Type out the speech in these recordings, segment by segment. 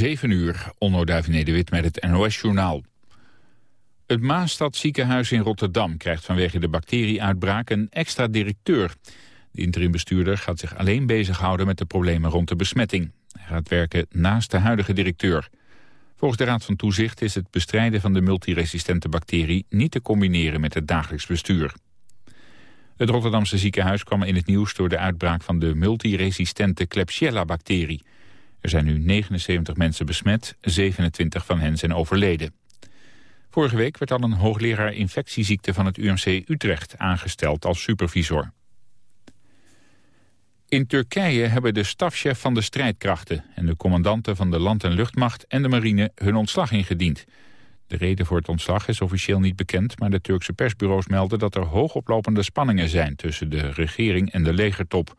7 uur, Onno Duivenede-Wit met het NOS-journaal. Het Maastad ziekenhuis in Rotterdam krijgt vanwege de bacterieuitbraak een extra directeur. De interimbestuurder gaat zich alleen bezighouden met de problemen rond de besmetting. Hij gaat werken naast de huidige directeur. Volgens de Raad van Toezicht is het bestrijden van de multiresistente bacterie niet te combineren met het dagelijks bestuur. Het Rotterdamse ziekenhuis kwam in het nieuws door de uitbraak van de multiresistente Klebsiella-bacterie. Er zijn nu 79 mensen besmet, 27 van hen zijn overleden. Vorige week werd al een hoogleraar infectieziekte van het UMC Utrecht aangesteld als supervisor. In Turkije hebben de stafchef van de strijdkrachten en de commandanten van de land- en luchtmacht en de marine hun ontslag ingediend. De reden voor het ontslag is officieel niet bekend, maar de Turkse persbureaus melden dat er hoogoplopende spanningen zijn tussen de regering en de legertop.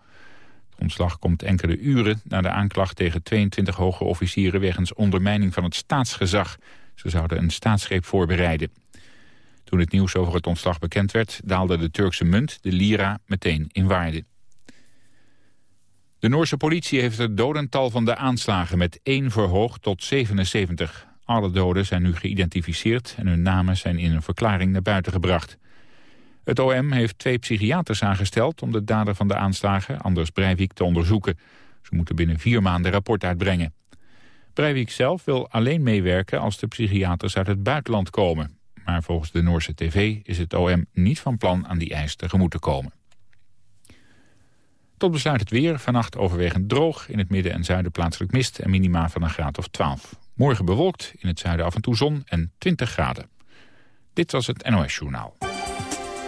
Ontslag komt enkele uren na de aanklacht tegen 22 hoge officieren wegens ondermijning van het staatsgezag. Ze zouden een staatsgreep voorbereiden. Toen het nieuws over het ontslag bekend werd, daalde de Turkse munt, de lira, meteen in waarde. De Noorse politie heeft het dodental van de aanslagen met 1 verhoogd tot 77. Alle doden zijn nu geïdentificeerd en hun namen zijn in een verklaring naar buiten gebracht. Het OM heeft twee psychiaters aangesteld om de dader van de aanslagen, Anders Breivik, te onderzoeken. Ze moeten binnen vier maanden rapport uitbrengen. Breivik zelf wil alleen meewerken als de psychiaters uit het buitenland komen. Maar volgens de Noorse tv is het OM niet van plan aan die eis tegemoet te komen. Tot besluit het weer. Vannacht overwegend droog. In het midden en zuiden plaatselijk mist en minima van een graad of 12. Morgen bewolkt. In het zuiden af en toe zon en 20 graden. Dit was het NOS Journaal.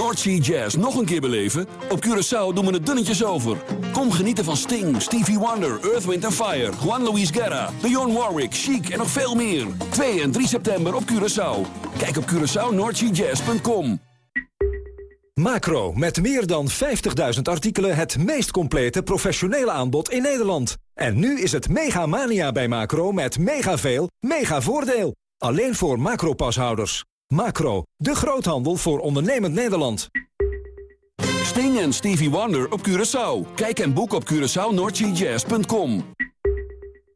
Noordsea Jazz nog een keer beleven? Op Curaçao doen we het dunnetjes over. Kom genieten van Sting, Stevie Wonder, Earth, Wind Fire... Juan Luis Guerra, Dionne Warwick, Chic en nog veel meer. 2 en 3 september op Curaçao. Kijk op CuraçaoNoordseaJazz.com. Macro, met meer dan 50.000 artikelen het meest complete professionele aanbod in Nederland. En nu is het mega mania bij Macro met mega veel, mega voordeel. Alleen voor Macro-pashouders. Macro, de groothandel voor ondernemend Nederland. Sting en Stevie Wonder op Curaçao. Kijk en boek op CuraçaoNoordseaJazz.com.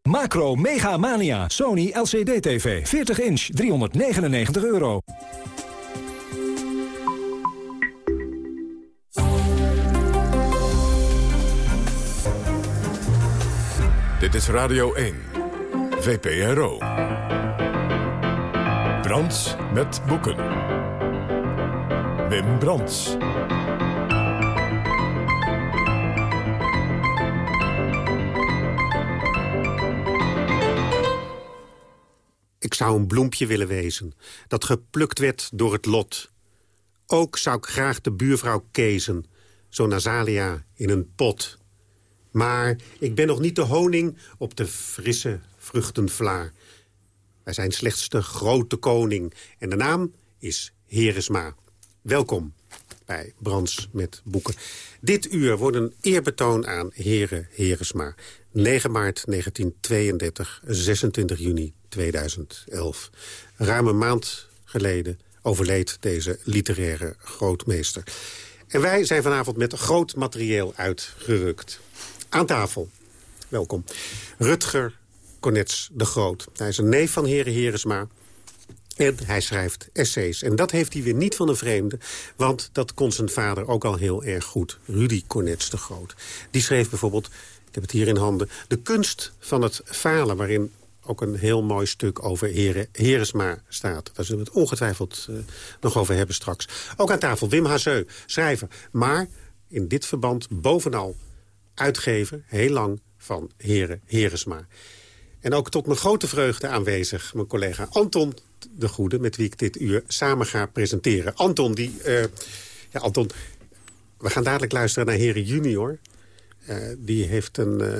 Macro Mega Mania, Sony LCD TV, 40 inch, 399 euro. Dit is Radio 1, VPRO. Brands met boeken. Wim Brands. Ik zou een bloempje willen wezen, dat geplukt werd door het lot. Ook zou ik graag de buurvrouw kezen, zo Nazalia in een pot. Maar ik ben nog niet de honing op de frisse vruchtenvlaar. Wij zijn slechts de grote koning. En de naam is Heresma. Welkom bij Brands met Boeken. Dit uur wordt een eerbetoon aan Heren Heresma. 9 maart 1932, 26 juni 2011. Ruim een maand geleden overleed deze literaire grootmeester. En wij zijn vanavond met groot materieel uitgerukt. Aan tafel, welkom, Rutger Cornets de Groot. Hij is een neef van Heren Heresma. En hij schrijft essays. En dat heeft hij weer niet van een vreemde. Want dat kon zijn vader ook al heel erg goed. Rudy Cornets de Groot. Die schreef bijvoorbeeld, ik heb het hier in handen... De kunst van het falen, waarin ook een heel mooi stuk over Heren, Heresma staat. Daar zullen we het ongetwijfeld uh, nog over hebben straks. Ook aan tafel Wim Hazeu, schrijver. Maar in dit verband bovenal uitgever, heel lang, van Heren Heresma. En ook tot mijn grote vreugde aanwezig mijn collega Anton de Goede... met wie ik dit uur samen ga presenteren. Anton, die... Uh, ja, Anton, we gaan dadelijk luisteren naar Heren Junior. Uh, die heeft een, uh,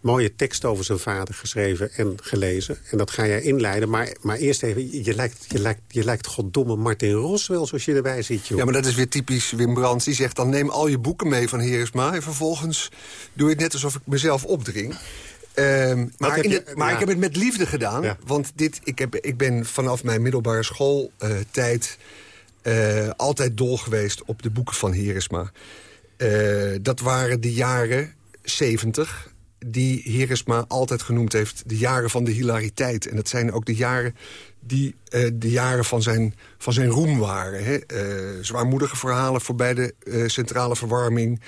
mooie tekst over zijn vader geschreven en gelezen. En dat ga jij inleiden. Maar, maar eerst even, je lijkt, je, lijkt, je lijkt goddomme Martin Ros wel zoals je erbij zit. Joh. Ja, maar dat is weer typisch Wim Brands. Die zegt dan neem al je boeken mee van Heersma... en vervolgens doe het net alsof ik mezelf opdring. Ehm, maar, de, maar ik heb het met liefde gedaan. Want dit, ik, heb, ik ben vanaf mijn middelbare schooltijd... Uh, altijd dol geweest op de boeken van Heeresma. Uh, dat waren de jaren 70 die Heeresma altijd genoemd heeft... de jaren van de hilariteit. En dat zijn ook de jaren die uh, de jaren van zijn, van zijn roem waren. Hè? zwaarmoedige verhalen voorbij de centrale verwarming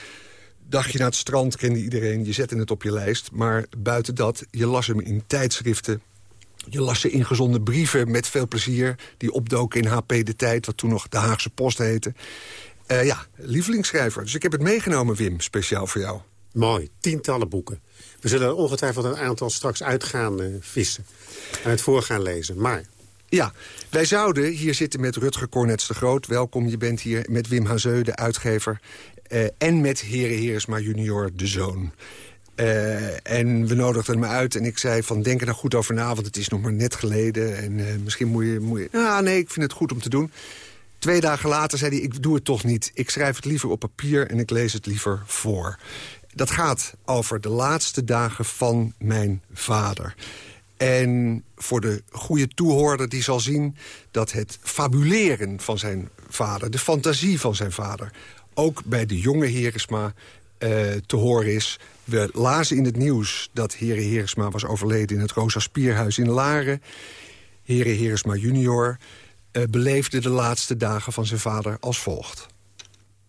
dagje naar het strand kende iedereen, je zette het op je lijst. Maar buiten dat, je las hem in tijdschriften. Je las ze ingezonde brieven met veel plezier. Die opdoken in HP De Tijd, wat toen nog de Haagse Post heette. Uh, ja, lievelingsschrijver. Dus ik heb het meegenomen, Wim, speciaal voor jou. Mooi, tientallen boeken. We zullen er ongetwijfeld een aantal straks uit gaan uh, vissen. En het voor gaan lezen. Maar ja, wij zouden hier zitten met Rutger Cornets de Groot. Welkom, je bent hier met Wim Hazeu, de uitgever. Uh, en met Heren Heersma junior, de zoon. Uh, en we nodigden hem uit en ik zei van denk er nou goed over na... want het is nog maar net geleden en uh, misschien moet je, moet je... Nou, nee, ik vind het goed om te doen. Twee dagen later zei hij, ik doe het toch niet. Ik schrijf het liever op papier en ik lees het liever voor. Dat gaat over de laatste dagen van mijn vader. En voor de goede toehoorder die zal zien dat het fabuleren van zijn vader... de fantasie van zijn vader ook bij de jonge Heresma uh, te horen is. We lazen in het nieuws dat Heren Heresma was overleden... in het Rosa Spierhuis in Laren. Heren Heresma junior uh, beleefde de laatste dagen van zijn vader als volgt.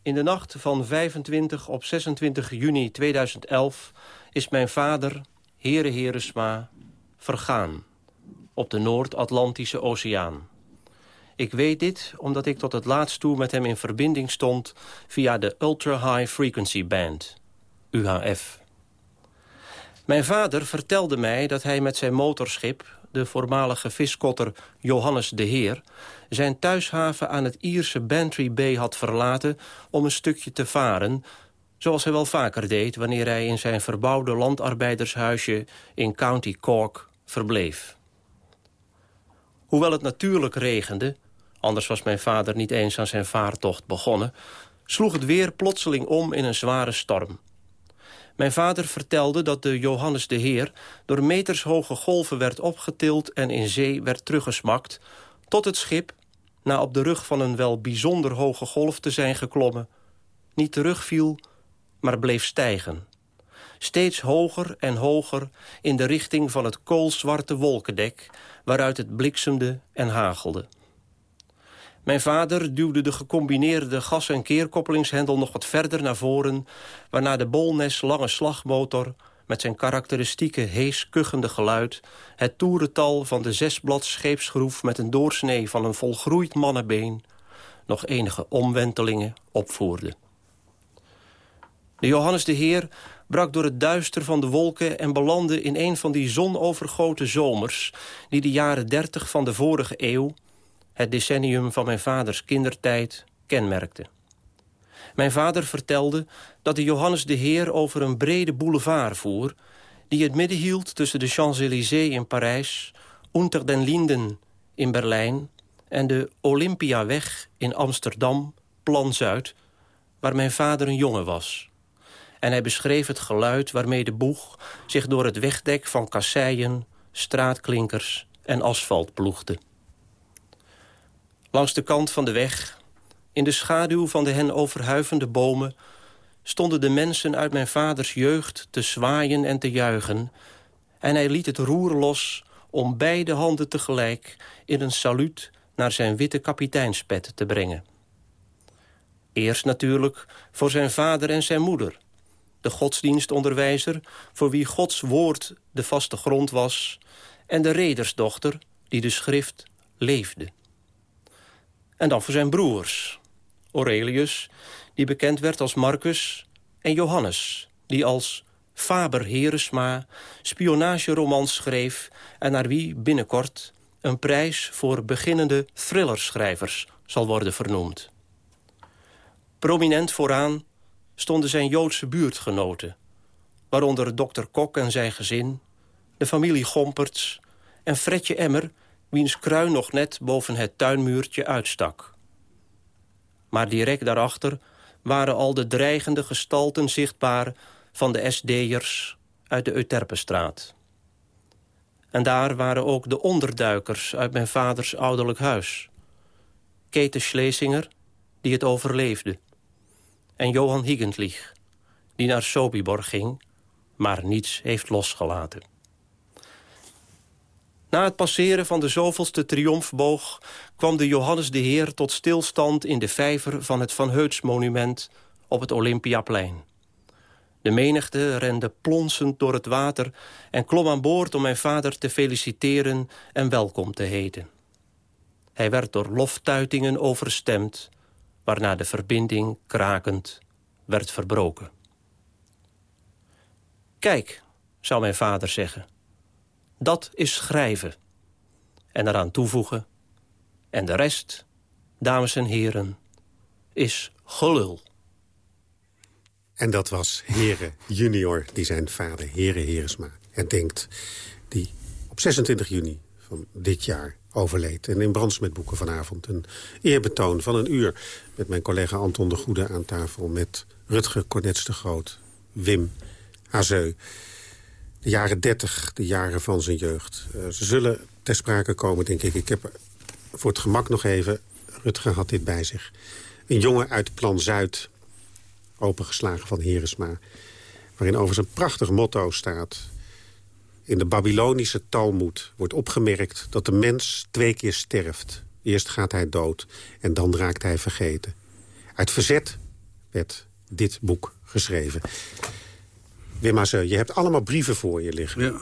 In de nacht van 25 op 26 juni 2011 is mijn vader, Heren Heresma, vergaan op de Noord-Atlantische Oceaan. Ik weet dit omdat ik tot het laatst toe met hem in verbinding stond... via de Ultra High Frequency Band, UHF. Mijn vader vertelde mij dat hij met zijn motorschip... de voormalige viskotter Johannes de Heer... zijn thuishaven aan het Ierse Bantry Bay had verlaten... om een stukje te varen, zoals hij wel vaker deed... wanneer hij in zijn verbouwde landarbeidershuisje in County Cork verbleef. Hoewel het natuurlijk regende, anders was mijn vader niet eens aan zijn vaartocht begonnen... sloeg het weer plotseling om in een zware storm. Mijn vader vertelde dat de Johannes de Heer... door metershoge golven werd opgetild en in zee werd teruggesmakt... tot het schip, na op de rug van een wel bijzonder hoge golf te zijn geklommen... niet terugviel, maar bleef stijgen. Steeds hoger en hoger in de richting van het koolzwarte wolkendek... waaruit het bliksemde en hagelde. Mijn vader duwde de gecombineerde gas- en keerkoppelingshendel nog wat verder naar voren... waarna de Bolnes lange slagmotor met zijn karakteristieke hees kuchende geluid... het toerental van de zesblad scheepsgroef met een doorsnee van een volgroeid mannenbeen... nog enige omwentelingen opvoerde. De Johannes de Heer brak door het duister van de wolken... en belandde in een van die zonovergoten zomers... die de jaren dertig van de vorige eeuw het decennium van mijn vaders kindertijd, kenmerkte. Mijn vader vertelde dat de Johannes de Heer over een brede boulevard voer... die het midden hield tussen de Champs-Élysées in Parijs... Unter den Linden in Berlijn en de Olympiaweg in Amsterdam, Plan Zuid... waar mijn vader een jongen was. En hij beschreef het geluid waarmee de boeg zich door het wegdek van kasseien, straatklinkers en asfalt ploegde. Langs de kant van de weg, in de schaduw van de hen overhuivende bomen... stonden de mensen uit mijn vaders jeugd te zwaaien en te juichen... en hij liet het roer los om beide handen tegelijk... in een saluut naar zijn witte kapiteinspet te brengen. Eerst natuurlijk voor zijn vader en zijn moeder. De godsdienstonderwijzer, voor wie Gods woord de vaste grond was... en de redersdochter, die de schrift leefde. En dan voor zijn broers. Aurelius, die bekend werd als Marcus, en Johannes, die als Faber Heresma spionageromans schreef... en naar wie binnenkort een prijs voor beginnende thrillerschrijvers zal worden vernoemd. Prominent vooraan stonden zijn Joodse buurtgenoten... waaronder dokter Kok en zijn gezin... de familie Gomperts en Fredje Emmer... wiens kruin nog net boven het tuinmuurtje uitstak. Maar direct daarachter waren al de dreigende gestalten zichtbaar... van de SD'ers uit de Euterpenstraat. En daar waren ook de onderduikers uit mijn vaders ouderlijk huis. Kete Schlesinger, die het overleefde. En Johan Higgentlieg, die naar Sobibor ging, maar niets heeft losgelaten. Na het passeren van de zoveelste triomfboog... kwam de Johannes de Heer tot stilstand in de vijver van het Van Heuts monument op het Olympiaplein. De menigte rende plonsend door het water en klom aan boord om mijn vader te feliciteren en welkom te heten. Hij werd door loftuitingen overstemd, waarna de verbinding krakend werd verbroken. Kijk, zou mijn vader zeggen, dat is schrijven. En eraan toevoegen, en de rest, dames en heren, is gelul. En dat was Heren junior, die zijn vader, Heren Heresma, herdenkt. Die op 26 juni van dit jaar overleed. En in Brands met Boeken vanavond een eerbetoon van een uur... met mijn collega Anton de Goede aan tafel... met Rutger Cornets de Groot, Wim Hazeu. De jaren 30, de jaren van zijn jeugd. Uh, ze zullen ter sprake komen, denk ik. Ik heb voor het gemak nog even... Rutger had dit bij zich. Een jongen uit Plan Zuid opengeslagen van Heresma. Waarin over zijn prachtig motto staat... In de Babylonische Talmud wordt opgemerkt dat de mens twee keer sterft. Eerst gaat hij dood en dan raakt hij vergeten. Uit verzet werd dit boek geschreven. Wim je hebt allemaal brieven voor je liggen. Ja.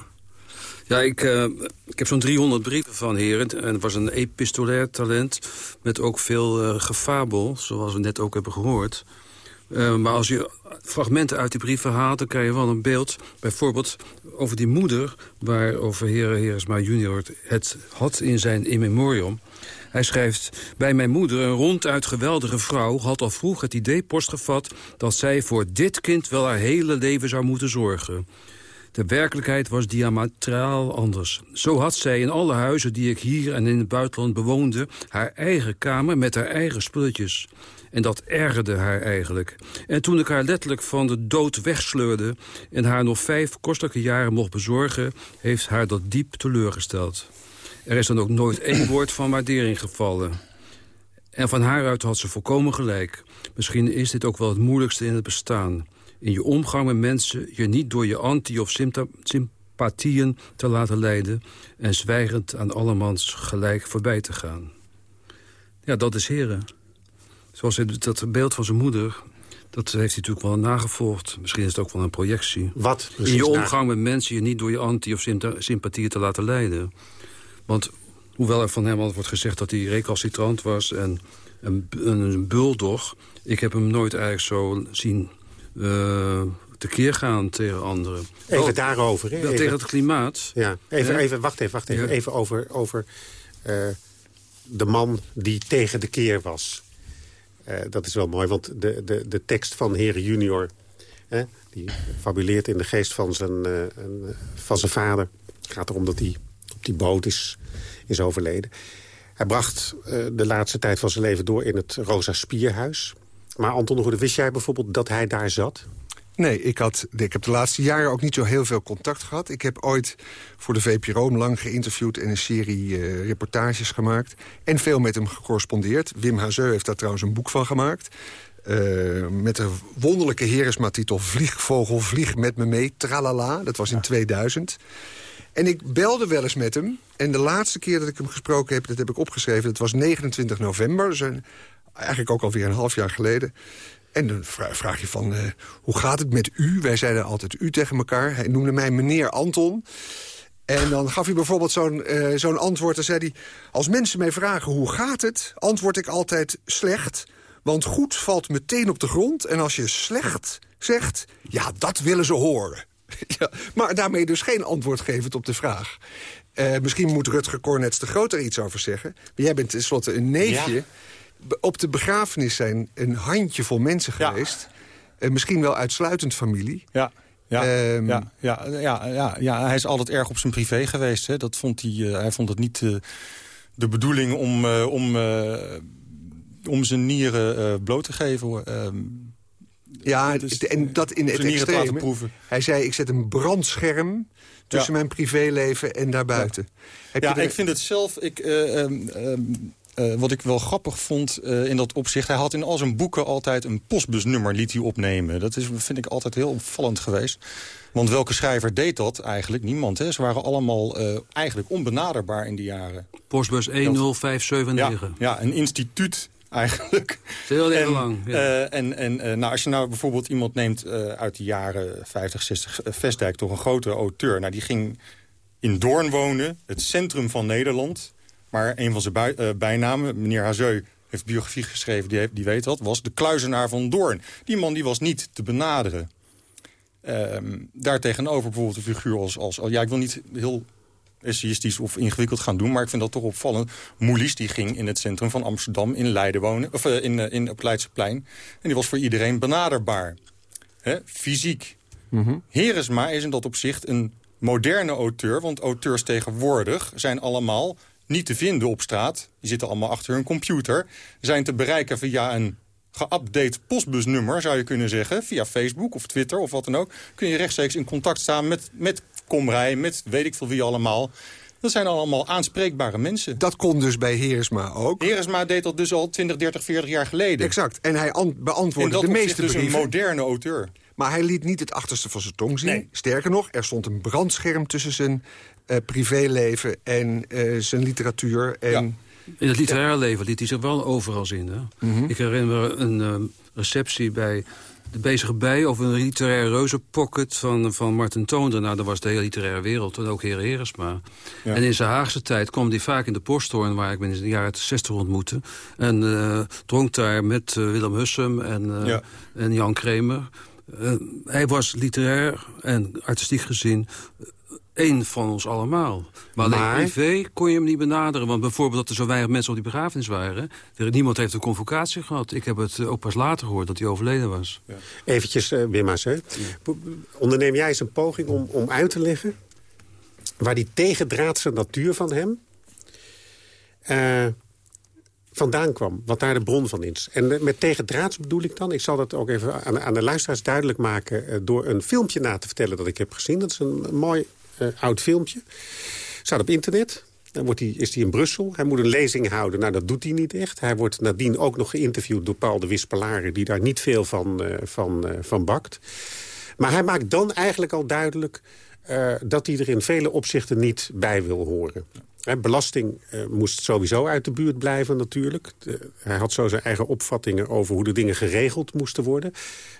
Ja, ik, uh, ik heb zo'n 300 brieven van heren. En het was een epistolair talent met ook veel uh, gefabel, zoals we net ook hebben gehoord. Uh, maar als je fragmenten uit die brieven haalt, dan krijg je wel een beeld. Bijvoorbeeld over die moeder, waarover Heren Heresma junior het had in zijn in memoriam. Hij schrijft, bij mijn moeder, een ronduit geweldige vrouw... had al vroeg het idee postgevat dat zij voor dit kind wel haar hele leven zou moeten zorgen. De werkelijkheid was diametraal anders. Zo had zij in alle huizen die ik hier en in het buitenland bewoonde... haar eigen kamer met haar eigen spulletjes. En dat ergerde haar eigenlijk. En toen ik haar letterlijk van de dood wegsleurde... en haar nog vijf kostelijke jaren mocht bezorgen... heeft haar dat diep teleurgesteld. Er is dan ook nooit één woord van waardering gevallen. En van haar uit had ze volkomen gelijk. Misschien is dit ook wel het moeilijkste in het bestaan. In je omgang met mensen je niet door je anti- of sympathieën te laten leiden... en zwijgend aan allemans gelijk voorbij te gaan. Ja, dat is heren. Zoals hij, dat beeld van zijn moeder, dat heeft hij natuurlijk wel nagevolgd. Misschien is het ook wel een projectie. Wat In je omgang met mensen je niet door je anti- of sympathie te laten leiden. Want hoewel er van hem al wordt gezegd dat hij recalcitrant was... en een, een bulldog, ik heb hem nooit eigenlijk zo zien uh, tekeer gaan tegen anderen. Even wel, daarover. Hè? Tegen het klimaat. Ja, even, even wacht even, wacht even. Ja. Even over, over uh, de man die tegen de keer was. Uh, dat is wel mooi, want de, de, de tekst van Heren Junior... Hè, die fabuleert in de geest van zijn, uh, van zijn vader. Het gaat erom dat hij die boot is, is overleden. Hij bracht uh, de laatste tijd van zijn leven door in het Rosa Spierhuis. Maar Anton, wist jij bijvoorbeeld dat hij daar zat? Nee, ik, had, ik heb de laatste jaren ook niet zo heel veel contact gehad. Ik heb ooit voor de VPRO lang geïnterviewd... en een serie uh, reportages gemaakt. En veel met hem gecorrespondeerd. Wim Hazeu heeft daar trouwens een boek van gemaakt. Uh, met de wonderlijke Heresma-titel... Vliegvogel, vlieg met me mee, tralala. Dat was in 2000. En ik belde wel eens met hem. En de laatste keer dat ik hem gesproken heb, dat heb ik opgeschreven... dat was 29 november, dus een, eigenlijk ook alweer een half jaar geleden. En dan vraag je van, uh, hoe gaat het met u? Wij zeiden altijd u tegen elkaar. Hij noemde mij meneer Anton. En dan gaf hij bijvoorbeeld zo'n uh, zo'n antwoord. Dan zei hij, als mensen mij vragen hoe gaat het... antwoord ik altijd slecht. Want goed valt meteen op de grond. En als je slecht zegt, ja, dat willen ze horen. ja, maar daarmee dus geen antwoord gevend op de vraag. Uh, misschien moet Rutger Cornets de Groot er iets over zeggen. Maar jij bent tenslotte een neefje... Ja op de begrafenis zijn een handjevol mensen geweest. Ja. Uh, misschien wel uitsluitend familie. Ja. Ja, Ehm, ja, ja, ja, ja, ja, hij is altijd erg op zijn privé geweest. Hè. Dat vond hij, eh, hij vond het niet eh, de bedoeling om, eh, om, eh, om zijn nieren eh, bloot te geven. Ja, Dus, en dat in het extreme. proeven. Hij zei, ik zet een brandscherm tussen Ja. mijn privéleven en daarbuiten. Ja, er- ik vind het zelf... Ik, eh, ehm, ehm, eh, wat ik wel grappig vond eh, in dat opzicht... hij had in al zijn boeken altijd een postbusnummer liet hij opnemen. Dat is, vind ik altijd heel opvallend geweest. Want welke schrijver deed dat eigenlijk? Niemand. Hè? Ze waren allemaal eh, eigenlijk onbenaderbaar in die jaren. Postbus 10579. Ja, ja, een instituut eigenlijk. Heel lang. Ja. eh, en en eh, nou, als je nou bijvoorbeeld iemand neemt eh, uit de jaren 50, 60... eh, Vestdijk, toch een grote auteur. Nou, die ging in Doorn wonen, het centrum van Nederland. Maar een van zijn bij- bijnamen, meneer Hazeu heeft biografie geschreven, die, heeft, die weet dat... was de kluizenaar van Doorn. Die man die was niet te benaderen. Ehm daartegenover bijvoorbeeld een figuur als, als... Ja, ik wil niet heel essayistisch of ingewikkeld gaan doen... maar ik vind dat toch opvallend. Moelis die ging in het centrum van Amsterdam in Leiden wonen... of eh, in, eh, in, op het Leidseplein. En die was voor iedereen benaderbaar. Fysiek. Heresma is in dat opzicht een moderne auteur... want auteurs tegenwoordig zijn allemaal niet te vinden op straat. Die zitten allemaal achter hun computer. Zijn te bereiken via een geüpdate postbusnummer, zou je kunnen zeggen. Via Facebook of Twitter of wat dan ook. Kun je rechtstreeks in contact staan met, met Komrij, met weet ik veel wie allemaal. Dat zijn allemaal aanspreekbare mensen. Dat kon dus bij Heersma ook. Heresma deed dat dus al 20, 30, 40 jaar geleden. Exact. En hij beantwoordde de meeste dus een brieven. moderne auteur. Maar hij liet niet het achterste van zijn tong zien. Nee. Sterker nog, er stond een brandscherm tussen zijn eh, privéleven en eh, zijn literatuur. En Ja. In het literaire leven liet hij zich wel overal zien. Hè? Mhm. Ik herinner me een ehm, receptie bij de Bezige Bij... over een literaire reuzenpocket van, van Martin Toonder. Nou, dat was de hele literaire wereld, en ook Heer Heresma. Ja. En in zijn Haagse tijd kwam hij vaak in de posthoorn... waar ik me in de jaren 60 ontmoette. En eh, dronk daar met eh, Willem Hussem en, eh, Ja. en Jan Kremer. Hij was literair en artistiek gezien één van ons allemaal. Maar, alleen Maar- privé kon je hem niet benaderen. Want bijvoorbeeld dat er zo weinig mensen op die begrafenis waren. Er, niemand heeft een convocatie gehad. Ik heb het eh, ook pas later gehoord dat hij overleden was. Eventjes, eh Wim Hazeu. Onderneem jij eens een poging om, om uit te leggen... waar die tegendraadse natuur van hem... eh, vandaan kwam. Wat daar de bron van is. En met tegendraads bedoel ik dan... ik zal dat ook even aan, aan de luisteraars duidelijk maken... door een filmpje na te vertellen dat ik heb gezien. Dat is een, mooi oud filmpje. Staat op internet... Dan wordt hij, is hij in Brussel. Hij moet een lezing houden. Nou, dat doet hij niet echt. Hij wordt nadien ook nog geïnterviewd door Paul de Wispelaren... die daar niet veel van, eh, van, eh, van bakt. Maar hij maakt dan eigenlijk al duidelijk... eh, dat hij er in vele opzichten niet bij wil horen. Belasting eh, moest sowieso uit de buurt blijven natuurlijk. Hij had zo zijn eigen opvattingen over hoe de dingen geregeld moesten worden.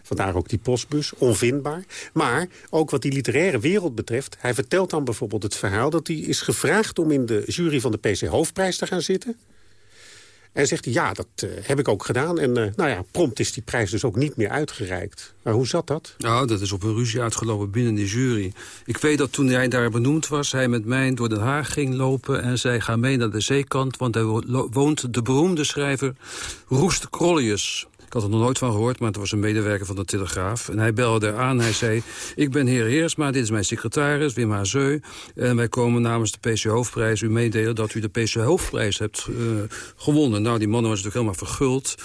Vandaar ook die postbus, onvindbaar. Maar ook wat die literaire wereld betreft... hij vertelt dan bijvoorbeeld het verhaal dat hij is gevraagd... om in de jury van de PC Hoofdprijs te gaan zitten... En zegt hij, ja, dat eh, heb ik ook gedaan. En eh, nou ja, prompt is die prijs dus ook niet meer uitgereikt. Maar hoe zat dat? Nou, dat is op een ruzie uitgelopen binnen de jury. Ik weet dat toen hij daar benoemd was... hij met mij door Den Haag ging lopen en zei... ga mee naar de zeekant, want daar wo- woont de beroemde schrijver Roest Krollius. Ik had er nog nooit van gehoord, maar het was een medewerker van de Telegraaf. En hij belde er aan hij zei... ik ben heer Heersma, dit is mijn secretaris, Wim Hazeu... en wij komen namens de PC Hoofdprijs u meedelen... dat u de PC Hoofdprijs hebt eh, gewonnen. Nou, die man was natuurlijk helemaal verguld,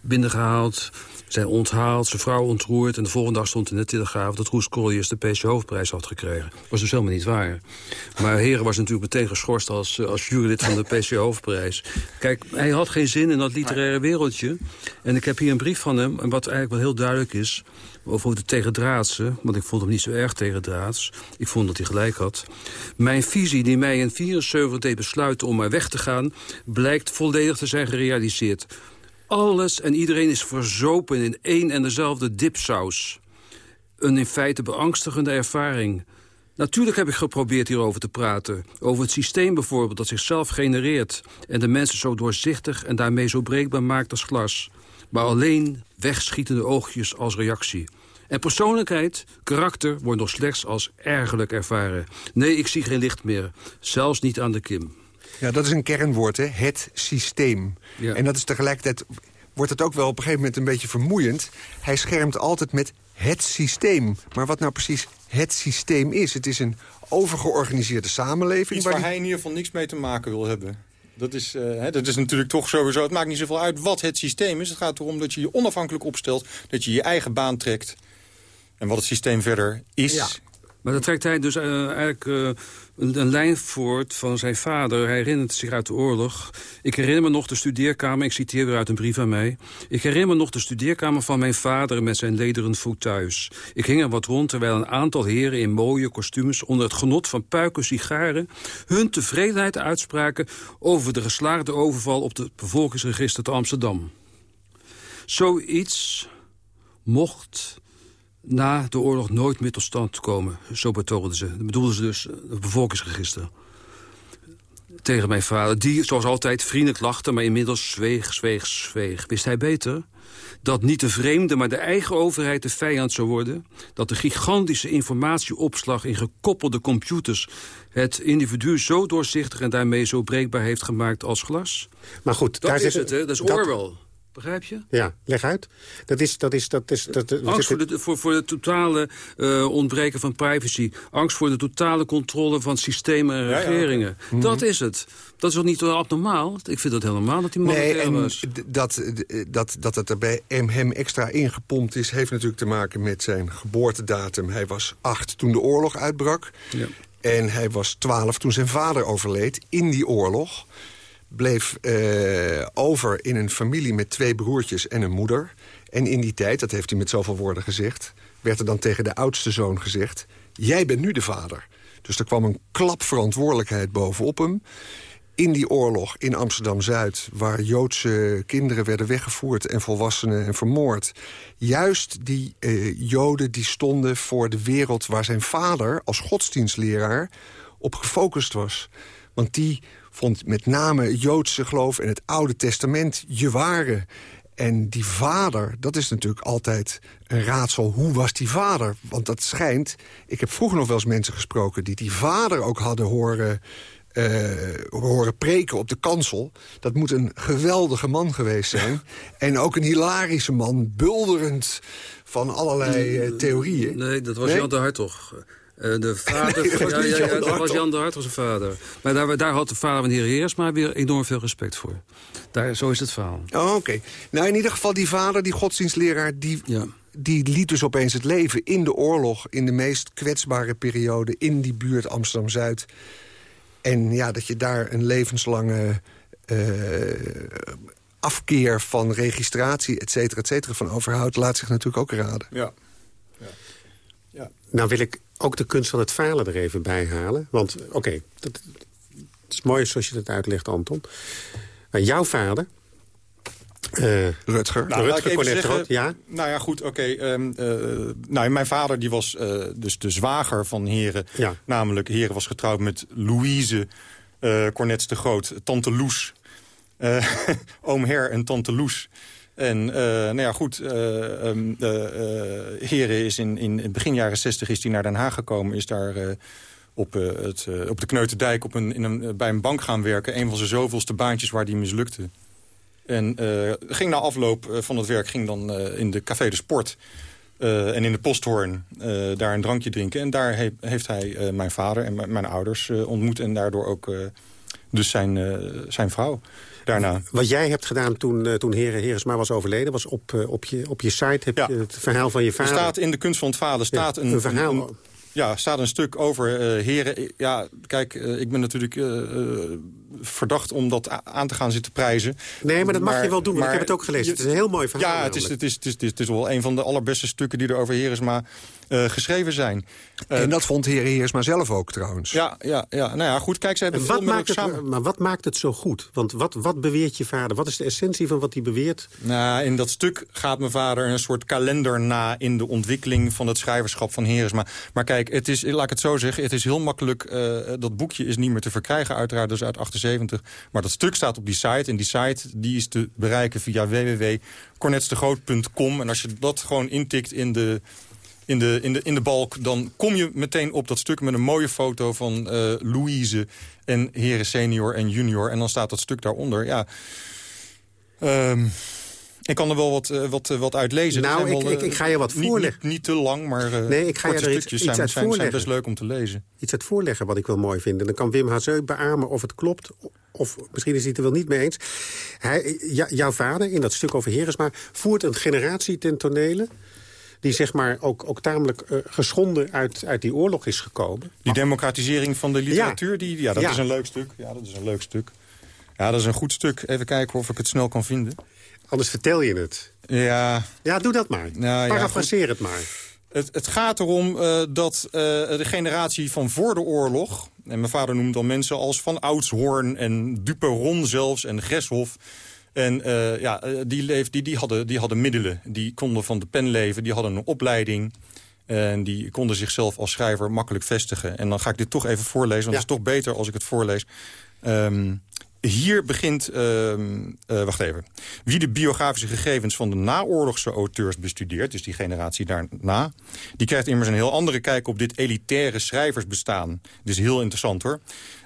binnengehaald... zijn onthaald, zijn vrouw ontroerd... en de volgende dag stond in de Telegraaf... dat Roes de PC Hoofdprijs had gekregen. Was dus helemaal niet waar. Maar Heren was natuurlijk meteen geschorst als, eh, als jurylid van de PC Hoofdprijs. Kijk, hij had geen zin in dat literaire wereldje. En ik heb hier een brief van hem, en wat eigenlijk wel heel duidelijk is... over de tegendraadse, want ik vond hem niet zo erg tegendraads. Ik vond dat hij gelijk had. Mijn visie die mij in 74 deed besluiten om maar weg te gaan... blijkt volledig te zijn gerealiseerd. Alles en iedereen is verzopen in één en dezelfde dipsaus. Een in feite beangstigende ervaring. Natuurlijk heb ik geprobeerd hierover te praten. Over het systeem bijvoorbeeld dat zichzelf genereert... en de mensen zo doorzichtig en daarmee zo breekbaar maakt als glas. Maar alleen wegschietende oogjes als reactie. En persoonlijkheid, karakter, wordt nog slechts als ergerlijk ervaren. Nee, ik zie geen licht meer. Zelfs niet aan de kim. Ja, dat is een kernwoord, hè? het systeem. Ja. En dat is tegelijkertijd wordt het ook wel op een gegeven moment een beetje vermoeiend. Hij schermt altijd met het systeem. Maar wat nou precies het systeem is. Het is een overgeorganiseerde samenleving. Iets waar, hij in ieder geval niks mee te maken wil hebben. Dat is, hè, dat is natuurlijk toch sowieso... Het maakt niet zoveel uit wat het systeem is. Het gaat erom dat je je onafhankelijk opstelt. Dat je je eigen baan trekt. En wat het systeem verder is... Maar dan trekt hij dus uh, eigenlijk uh, een, een, lijn voort van zijn vader. Hij herinnert zich uit de oorlog. Ik herinner me nog de studeerkamer, ik citeer weer uit een brief aan mij. Ik herinner me nog de studeerkamer van mijn vader met zijn lederen fauteuils. Ik hing er wat rond terwijl een aantal heren in mooie kostuums... onder het genot van puiken sigaren... hun tevredenheid uitspraken over de geslaagde overval... op het bevolkingsregister te Amsterdam. Zoiets mocht na de oorlog nooit meer tot stand komen. Zo betoogden ze. Dat bedoelden ze dus het bevolkingsregister. Tegen mijn vader, die zoals altijd vriendelijk lachte... maar inmiddels zweeg, zweeg, zweeg. Wist hij beter? Dat niet de vreemde, maar de eigen overheid de vijand zou worden? Dat de gigantische informatieopslag in gekoppelde computers... het individu zo doorzichtig en daarmee zo breekbaar heeft gemaakt als glas? Maar goed, dat daar is het, hè? Dat is Orwell. Begrijp je? Ja, leg uit. Dat is... Dat is, dat is dat, Angst voor, de, voor, voor het totale uh, ontbreken van privacy. Angst voor de totale controle van systemen en regeringen. Ja, Dat is het. Dat is toch niet abnormaal? Ik vind dat helemaal dat die man nee, en was. Dat, dat, dat het er bij hem extra ingepompt is... heeft natuurlijk te maken met zijn geboortedatum. Hij was acht toen de oorlog uitbrak. Ja. En hij was twaalf toen zijn vader overleed in die oorlog bleef uh, over in een familie met twee broertjes en een moeder. En in die tijd, dat heeft hij met zoveel woorden gezegd... werd er dan tegen de oudste zoon gezegd... jij bent nu de vader. Dus er kwam een klap verantwoordelijkheid bovenop hem. In die oorlog in Amsterdam-Zuid... waar Joodse kinderen werden weggevoerd en volwassenen en vermoord... juist die uh, Joden die stonden voor de wereld... waar zijn vader als godsdienstleraar op gefocust was. Want die vond met name Joodse geloof en het Oude Testament je ware. En die vader, dat is natuurlijk altijd een raadsel. Hoe was die vader? Want dat schijnt... Ik heb vroeger nog wel eens mensen gesproken... die die vader ook hadden horen, uh, horen preken op de kansel. Dat moet een geweldige man geweest zijn. en ook een hilarische man, bulderend van allerlei uh, theorieën. Nee, dat was nee? Jan de Hartog. Uh, de vader, ja, ja, ja, dat was Jan de Hart, was zijn vader. Maar daar, daar had de vader van de heer maar weer enorm veel respect voor. Daar, zo is het verhaal. Oh, oké. Nou, in ieder geval die vader, die godsdienstleraar... die, ja. die liet dus opeens het leven in de oorlog... in de meest kwetsbare periode in die buurt Amsterdam-Zuid. En ja, dat je daar een levenslange... Uh, afkeer van registratie, et cetera, et cetera, van overhoudt... laat zich natuurlijk ook raden. Ja. ja. ja. Nou wil ik ook de kunst van het falen er even bij halen. Want, oké, okay, dat is mooi zoals je dat uitlegt, Anton. Uh, jouw vader... Uh, Rutger. Nou, Rutger zeggen, ja? Nou ja, goed, oké. Okay, um, uh, nou, mijn vader die was uh, dus de zwager van Heren. Ja. Namelijk, Heren was getrouwd met Louise Cornets de Groot. Tante Loes. oom Her en tante Loes. En uh, nou ja, goed, uh, um, uh, Heren is in, in begin jaren 60 is hij naar Den Haag gekomen. Is daar op, het, op de Kneuterdijk op een, in een, bij een bank gaan werken. Een van zijn zoveelste baantjes waar die mislukte. En ging na afloop van het werk ging dan in de Café de Sport... en in de Posthoorn daar een drankje drinken. En daar he, heeft hij mijn vader en mijn ouders ontmoet. En daardoor ook dus zijn, zijn vrouw daarna. Wat jij hebt gedaan toen, uh, toen Heren Heresma was overleden... was op, uh, op, je, op je site heb ja. je het verhaal van je vader... Er staat in de kunst van het vader staat ja, een, een verhaal... Een, ja, staat een stuk over uh, heren. Ja, kijk, ik ben natuurlijk verdacht om dat aan te gaan zitten prijzen. Nee, maar dat mag je wel doen, maar, ik heb het ook gelezen. het is een heel mooi verhaal. Ja, het is, het, is, het, is, het is wel een van de allerbeste stukken die er over Heresma uh, geschreven zijn. Uh, en dat vond Heer Heersma zelf ook trouwens. Ja, ja, ja. Nou ja, goed, kijk, ze hebben wat maakt het, samen... Maar wat maakt het zo goed? Want wat, wat beweert je vader? Wat is de essentie van wat hij beweert? Nou, in dat stuk gaat mijn vader een soort kalender na... in de ontwikkeling van het schrijverschap van Heersma. Maar kijk, het is, laat ik het zo zeggen, het is heel makkelijk... Uh, dat boekje is niet meer te verkrijgen, uiteraard, dus uit 78. Maar dat stuk staat op die site. En die site die is te bereiken via www.cornetsdegroot.com. En als je dat gewoon intikt in de in de, in, de, in de balk... dan kom je meteen op dat stuk met een mooie foto van uh, Louise... en heren senior en junior. En dan staat dat stuk daaronder. Ja, um, Ik kan er wel wat, uh, wat, uh, wat uit lezen. Nou, wel, ik, ik, ik, ga je wat voorleggen. Niet, niet, te lang, maar nee, ik ga je er iets, stukjes iets zijn, uit zijn, voorleggen. zijn best leuk om te lezen. Iets uit voorleggen wat ik wel mooi vind. En dan kan Wim Hazeu beamen of het klopt... of misschien is hij het er wel niet mee eens. Hij, jouw vader, in dat stuk over Heresma... voert een generatie ten tonele die zeg maar ook, ook tamelijk uh, geschonden uit, uit die oorlog is gekomen. Die democratisering van de literatuur, ja, die, ja dat ja. is een leuk stuk. Ja, dat is een leuk stuk. Ja, dat is een goed stuk. Even kijken of ik het snel kan vinden. Anders vertel je het. Ja. Ja, doe dat maar. Nou, Parafraseer ja, het maar. Het, het gaat erom uh, dat uh, de generatie van voor de oorlog... en mijn vader noemt dan mensen als Van Oudshoorn en Duperon zelfs en Greshoff... En uh, ja, die, leef, die, die, hadden, die hadden middelen. Die konden van de pen leven, die hadden een opleiding... En die konden zichzelf als schrijver makkelijk vestigen. En dan ga ik dit toch even voorlezen, want ja. het is toch beter als ik het voorlees. Um, hier begint... Uh, uh, wacht even. Wie de biografische gegevens van de naoorlogse auteurs bestudeert... dus die generatie daarna... die krijgt immers een heel andere kijk op dit elitaire schrijversbestaan. Dit is heel interessant, hoor.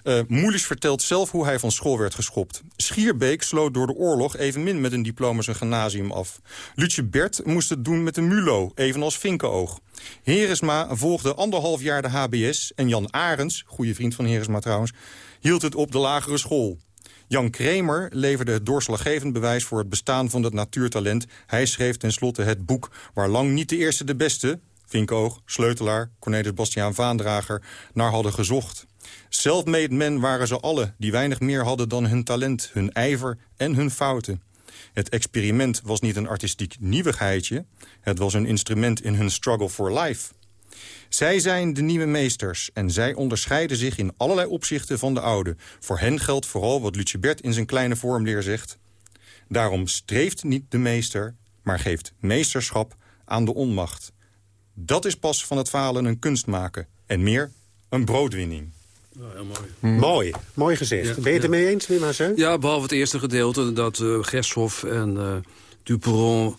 Uh, Moelis vertelt zelf hoe hij van school werd geschopt. Schierbeek sloot door de oorlog evenmin met een diploma zijn gymnasium af. Lutje Bert moest het doen met een mulo, evenals Vinkenoog. Heresma volgde anderhalf jaar de HBS... en Jan Arends, goede vriend van Heresma trouwens... hield het op de lagere school. Jan Kremer leverde het doorslaggevend bewijs voor het bestaan van het natuurtalent. Hij schreef tenslotte het boek waar lang niet de eerste de beste... Vinkoog, Sleutelaar, Cornelis Bastiaan Vaandrager, naar hadden gezocht. Self-made men waren ze alle, die weinig meer hadden dan hun talent, hun ijver en hun fouten. Het experiment was niet een artistiek nieuwigheidje. Het was een instrument in hun struggle for life. Zij zijn de nieuwe meesters en zij onderscheiden zich in allerlei opzichten van de oude. Voor hen geldt vooral wat Lucebert in zijn kleine vormleer zegt. Daarom streeft niet de meester, maar geeft meesterschap aan de onmacht. Dat is pas van het falen een kunst maken en meer een broodwinning. Heel mooi. Hmm. Mooi, mooi gezegd. Ja, ben je het ermee eens, Wim? Ja, behalve het eerste gedeelte dat uh, Gershoff en uh, Duperon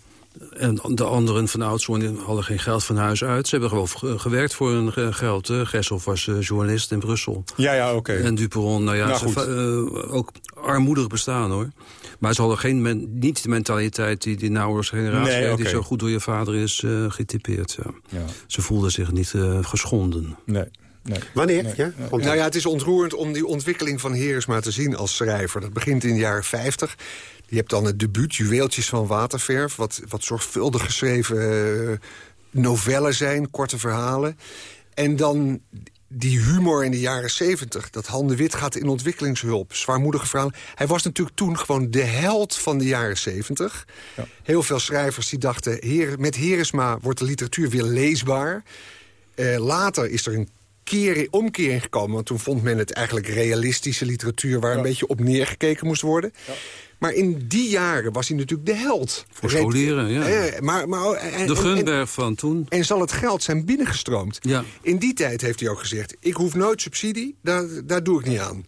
en de anderen van Oudshoorn hadden geen geld van huis uit. Ze hebben gewoon gewerkt voor hun geld. Gessel was uh, journalist in Brussel. Ja, ja, oké. Okay. En Duperon, nou ja, nou, ze, uh, ook armoedig bestaan hoor. Maar ze hadden geen men, niet de mentaliteit die die nee, okay. okay. die zo goed door je vader is uh, getypeerd. Ja. Ja. Ze voelden zich niet uh, geschonden. Nee. Nee. Wanneer? Nee. Ja? Nou ja, het is ontroerend om die ontwikkeling van Heeresma te zien als schrijver. Dat begint in de jaren 50. Je hebt dan het debuut, Juweeltjes van Waterverf... wat, wat zorgvuldig geschreven uh, novellen zijn, korte verhalen. En dan die humor in de jaren 70. Dat Han de Wit gaat in ontwikkelingshulp, zwaarmoedige verhalen. Hij was natuurlijk toen gewoon de held van de jaren 70. Ja. Heel veel schrijvers die dachten... Heer, met Heresma wordt de literatuur weer leesbaar. Uh, later is er een keer, omkering gekomen. Want toen vond men het eigenlijk realistische literatuur... waar ja. een beetje op neergekeken moest worden. Ja. Maar in die jaren was hij natuurlijk de held. Voor scholieren, ja. Eh, maar, maar, en, de Gunberg en, van toen. En zal het geld zijn binnengestroomd. Ja. In die tijd heeft hij ook gezegd... ik hoef nooit subsidie, daar, daar doe ik niet aan.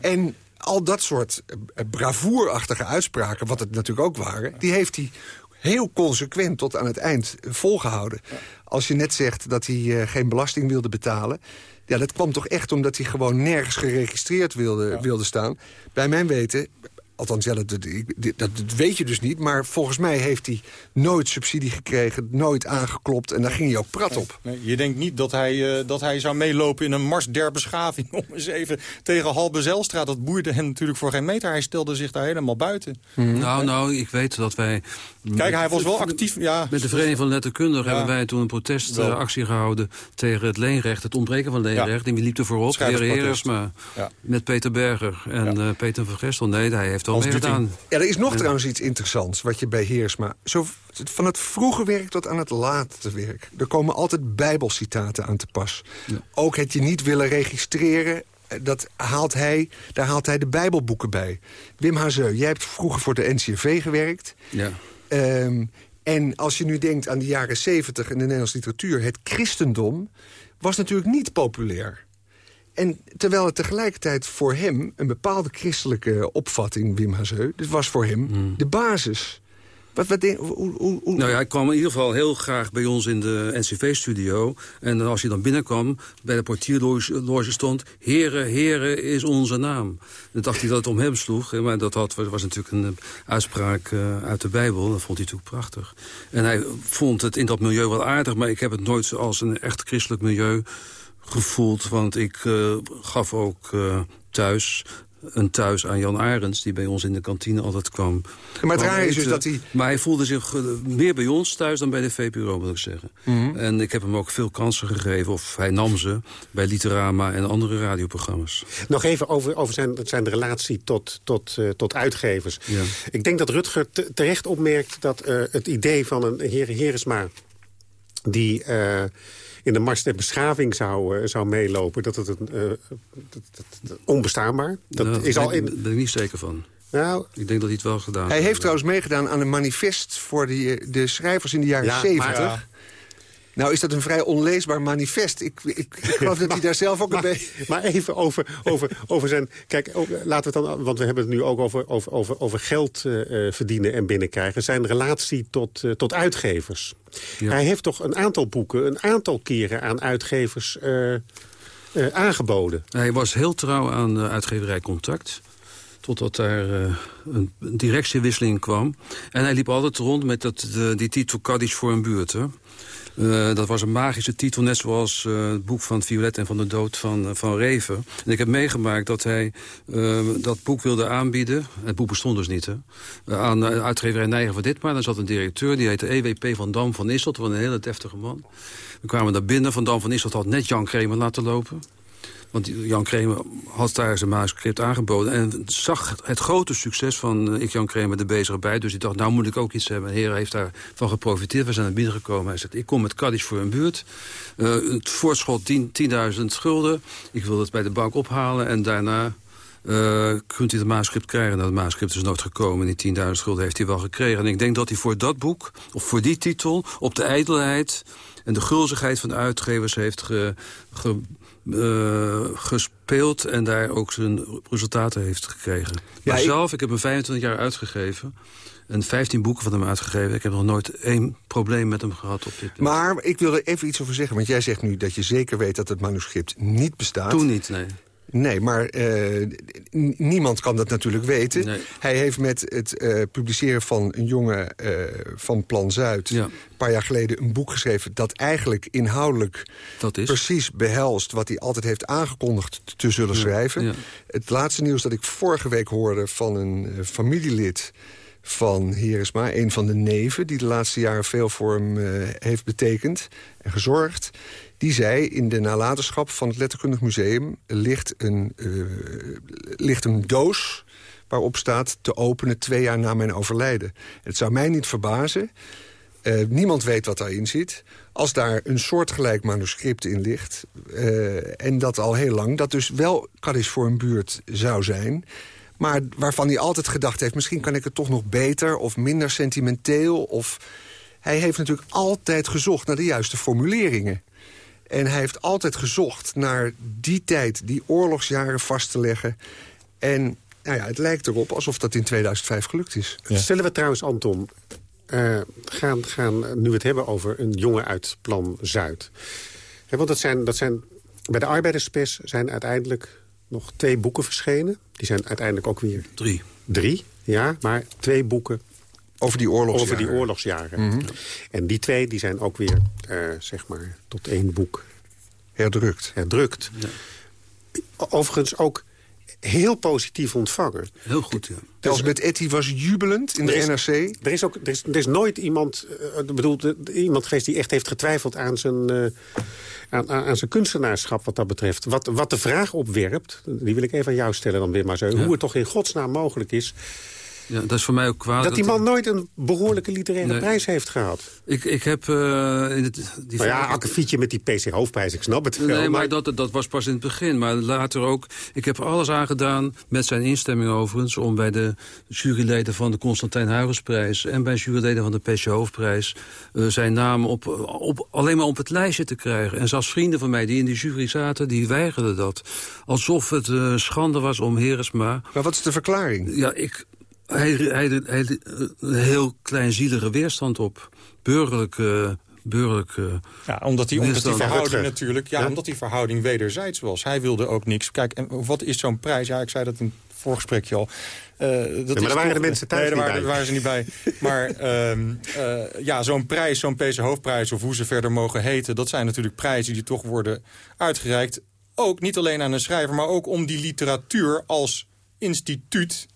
En al dat soort bravoerachtige uitspraken, wat het natuurlijk ook waren... die heeft hij heel consequent tot aan het eind volgehouden. Als je net zegt dat hij uh, geen belasting wilde betalen... ja, dat kwam toch echt omdat hij gewoon nergens geregistreerd wilde, ja. wilde staan. Bij mijn weten... Althans, ja, dat, dat, dat, weet je dus niet. Maar volgens mij heeft hij nooit subsidie gekregen, nooit aangeklopt. En daar ging hij ook prat op. Nee, nee, je denkt niet dat hij, uh, dat hij zou meelopen in een mars der beschaving... om eens even tegen Halbe Zijlstra. Dat boeide hem natuurlijk voor geen meter. Hij stelde zich daar helemaal buiten. Mm. Nou, nou, ik weet dat wij... Kijk, hij was wel actief. Ja. Met de Vereniging van Letterkundigen ja. hebben wij toen een protestactie uh, gehouden... tegen het leenrecht, het ontbreken van leenrecht. Ja. En wie liep er voorop? De heer Heeresma. Ja. Met Peter Berger en ja. uh, Peter van Gestel. Nee, hij heeft Ja, er is nog en... trouwens iets interessants wat je bij Heersma... Zo, van het vroege werk tot aan het late werk. Er komen altijd bijbelcitaten aan te pas. Ja. Ook het je niet willen registreren... Dat haalt hij, daar haalt hij de bijbelboeken bij. Wim Hazeu, jij hebt vroeger voor de NCRV gewerkt. Ja. Um, en als je nu denkt aan de jaren zeventig in de Nederlandse literatuur... het christendom was natuurlijk niet populair. En terwijl het tegelijkertijd voor hem een bepaalde christelijke opvatting, Wim Hazeu... dit was voor hem mm. de basis. Wat, wat, hoe, hoe, hoe... Nou ja, hij kwam in ieder geval heel graag bij ons in de NCV-studio. En als hij dan binnenkwam, bij de portierloge stond... Heren, heren is onze naam. Dan dacht hij dat het om hem sloeg. Maar dat had, was natuurlijk een eh, uitspraak uh, uit de Bijbel. Dat vond hij natuurlijk prachtig. En hij vond het in dat milieu wel aardig... maar ik heb het nooit als een echt christelijk milieu gevoeld. Want ik uh, gaf ook uh, thuis een thuis aan Jan Arends... die bij ons in de kantine altijd kwam. Maar het raar is dus dat hij... Maar hij voelde zich meer bij ons thuis dan bij de VPRO, moet ik zeggen. Mm -hmm. En ik heb hem ook veel kansen gegeven, of hij nam ze... bij Literama en andere radioprogramma's. Nog even over, over zijn, zijn relatie tot, tot, uh, tot uitgevers. Ja. Ik denk dat Rutger terecht opmerkt dat uh, het idee van een heer Heresma... die... Uh, in de mars der beschaving zou, uh, zou meelopen... dat het een, uh, dat, dat, onbestaanbaar. Dat nou, is daar al in... ben ik niet zeker van. Nou, ik denk dat hij het wel gedaan Hij heeft trouwens meegedaan aan een manifest voor die, de schrijvers in de jaren ja, 70. Maar, ja. Nou is dat een vrij onleesbaar manifest. Ik, ik, ik geloof dat hij daar zelf ook een maar, beetje... Maar even over, over, over zijn... Kijk, laten we het dan... Want we hebben het nu ook over, over, over, over geld uh, verdienen en binnenkrijgen. Zijn relatie tot, uh, tot uitgevers. Ja. Hij heeft toch een aantal boeken... een aantal keren aan uitgevers uh, aangeboden. Hij was heel trouw aan uitgeverij Contact totdat daar uh, een directiewisseling kwam. En hij liep altijd rond met dat, de, die titel Kaddish voor een buurt. Hè? Uh, dat was een magische titel, net zoals uh, het boek van Violet en van de dood van, uh, van Reven. En ik heb meegemaakt dat hij dat boek wilde aanbieden. Het boek bestond dus niet, hè. aan uitgeverij Neigen van Ditmaar. Daar zat een directeur, die heette EWP van Dam van Isselt. Was een hele deftige man. We kwamen daar binnen. Van Dam van Isselt had net Jan Kremer laten lopen. Want Jan Kremer had daar zijn manuscript aangeboden... en zag het grote succes van ik, Jan Kremer, de bezig bij. Dus ik dacht, nou moet ik ook iets hebben. De heer heeft daarvan geprofiteerd. We zijn naar binnen gekomen. Hij zegt, ik kom met Kaddish voor een buurt. Uh, het voorschot 10.000 10 gulden. Ik wil het bij de bank ophalen en daarna... Uh, kunt u het manuscript krijgen? Nou, het manuscript is nooit gekomen. Die 10.000 gulden heeft hij wel gekregen. En ik denk dat hij voor dat boek, of voor die titel... op de ijdelheid en de gulzigheid van de uitgevers heeft ge, ge uh, gespeeld en daar ook zijn resultaten heeft gekregen. Maar ja, zelf, ik... ik heb hem 25 jaar uitgegeven en 15 boeken van hem uitgegeven. Ik heb nog nooit één probleem met hem gehad op dit punt. Maar ik wil er even iets over zeggen. Want jij zegt nu dat je zeker weet dat het manuscript niet bestaat. Toen niet, nee. Nee, maar uh, niemand kan dat natuurlijk weten. Nee. Hij heeft met het uh, publiceren van een jongen uh, van Plan Zuid... Ja. een paar jaar geleden een boek geschreven... dat eigenlijk inhoudelijk dat is. precies behelst... wat hij altijd heeft aangekondigd te zullen Ja. schrijven. Ja. Het laatste nieuws dat ik vorige week hoorde van een familielid van Heresma, een van de neven... die de laatste jaren veel voor hem heeft betekend en gezorgd... Die zei, in de nalatenschap van het Letterkundig Museum... ligt een, uh, ligt een doos waarop staat te openen twee jaar na mijn overlijden. Het zou mij niet verbazen, uh, niemand weet wat daarin zit... als daar een soortgelijk manuscript in ligt... Uh, en dat al heel lang, dat dus wel Kaddish voor een buurt zou zijn... maar waarvan hij altijd gedacht heeft... misschien kan ik het toch nog beter of minder sentimenteel... of hij heeft natuurlijk altijd gezocht naar de juiste formuleringen... En hij heeft altijd gezocht naar die tijd, die oorlogsjaren vast te leggen. En nou ja, het lijkt erop alsof dat in 2005 gelukt is. Ja. Stellen we trouwens, Anton, uh, gaan, gaan nu het hebben over een jongen uit Plan Zuid. Want dat zijn, dat zijn, bij de arbeiderspers zijn uiteindelijk nog twee boeken verschenen. Die zijn uiteindelijk ook weer... Drie. Drie, ja, maar twee boeken over die oorlogsjaren. Over die oorlogsjaren. Mhm. Mm -hmm. En die twee die zijn ook weer, uh, zeg maar, tot één boek herdrukt. herdrukt. Ja. Overigens ook heel positief ontvangen. Heel goed, ja. Dus met Etty was jubelend in de is, NRC? Er is, ook, er is, er is nooit iemand, uh, bedoel, iemand geweest die echt heeft getwijfeld aan zijn, uh, aan, aan, zijn kunstenaarschap wat dat betreft. Wat, wat de vraag opwerpt, die wil ik even aan jou stellen dan weer maar zo. Ja. Hoe het toch in godsnaam mogelijk is ja, dat is voor mij ook kwaad. Dat die man nooit een behoorlijke literaire nee. prijs heeft gehad. Ik, ik heb... Uh, in het, die nou ja, akkefietje met die PC Hoofdprijs, ik snap het wel. Nee, maar, maar dat, dat was pas in het begin. Maar later ook... Ik heb alles aangedaan, met zijn instemming overigens... om bij de juryleden van de Constantijn Huygensprijs... en bij juryleden van de PC Hoofdprijs... Uh, zijn naam op, op, alleen maar op het lijstje te krijgen. En zelfs vrienden van mij die in die jury zaten, die weigerden dat. Alsof het uh, schande was om Heresma. Maar wat is de verklaring? Ja, ik hij, hij, hij, een heel kleinzielige weerstand op. Burgerlijke... burgerlijke ja, omdat die, omdat die verhouding natuurlijk... Ja, Ja? omdat die verhouding wederzijds was. Hij wilde ook niks. Kijk, en wat is zo'n prijs? Ja, ik zei dat in het voorgesprekje al. Eh, dat maar daar waren toch- de mensen thuis nee, daar niet waren, bij. waren ze niet bij. Maar ehm, eh, ja, zo'n prijs, zo'n PC Hoofdprijs... of hoe ze verder mogen heten... dat zijn natuurlijk prijzen die toch worden uitgereikt. Ook niet alleen aan een schrijver... maar ook om die literatuur als instituut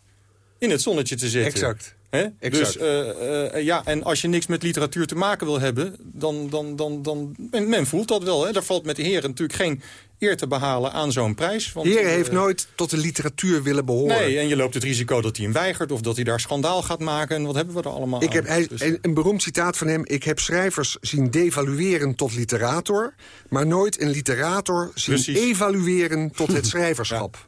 in het zonnetje te zetten. Exact. Dus eh, eh, ja, en als je niks met literatuur te maken wil hebben... dan, dan, dan, dan men, men voelt dat wel. Hè? Daar valt met de heren natuurlijk geen eer te behalen aan zo'n prijs. Want, Heren eh, heeft nooit tot de literatuur willen behoren. Nee, en je loopt het risico dat hij hem weigert... of dat hij daar schandaal gaat maken. En wat hebben we er allemaal Ik aan? heb, hij, Dus- een, een beroemd citaat van hem. Ik heb schrijvers zien devalueren tot literator... maar nooit een literator zien Precies. evalueren tot het schrijverschap.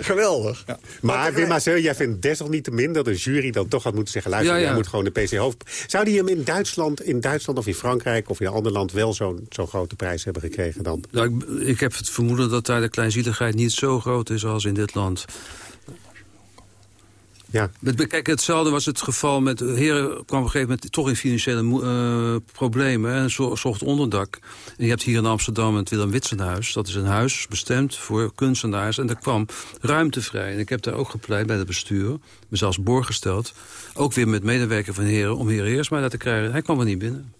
Geweldig. Maar Wim Mazeu, jij vindt desalniettemin dat een jury dan toch had moeten zeggen... luister, Ja, ja. jij moet gewoon de PC hoofd... Zou die hem in Duitsland, in Duitsland of in Frankrijk of in een ander land... wel zo'n zo'n grote prijs hebben gekregen dan? Nou, ik, ik heb het vermoeden dat daar de kleinzieligheid niet zo groot is als in dit land. Ja. Kijk, hetzelfde was het geval met... Heren kwam op een gegeven moment toch in financiële eh, problemen... en zo- zocht onderdak. En je hebt hier in Amsterdam het Willem Witsenhuis. Dat is een huis bestemd voor kunstenaars. En daar kwam ruimte vrij. En ik heb daar ook gepleit bij het bestuur. Me zelfs borg gesteld. Ook weer met medewerker van Heren... om Heren Eersma daar te krijgen. Hij kwam er niet binnen.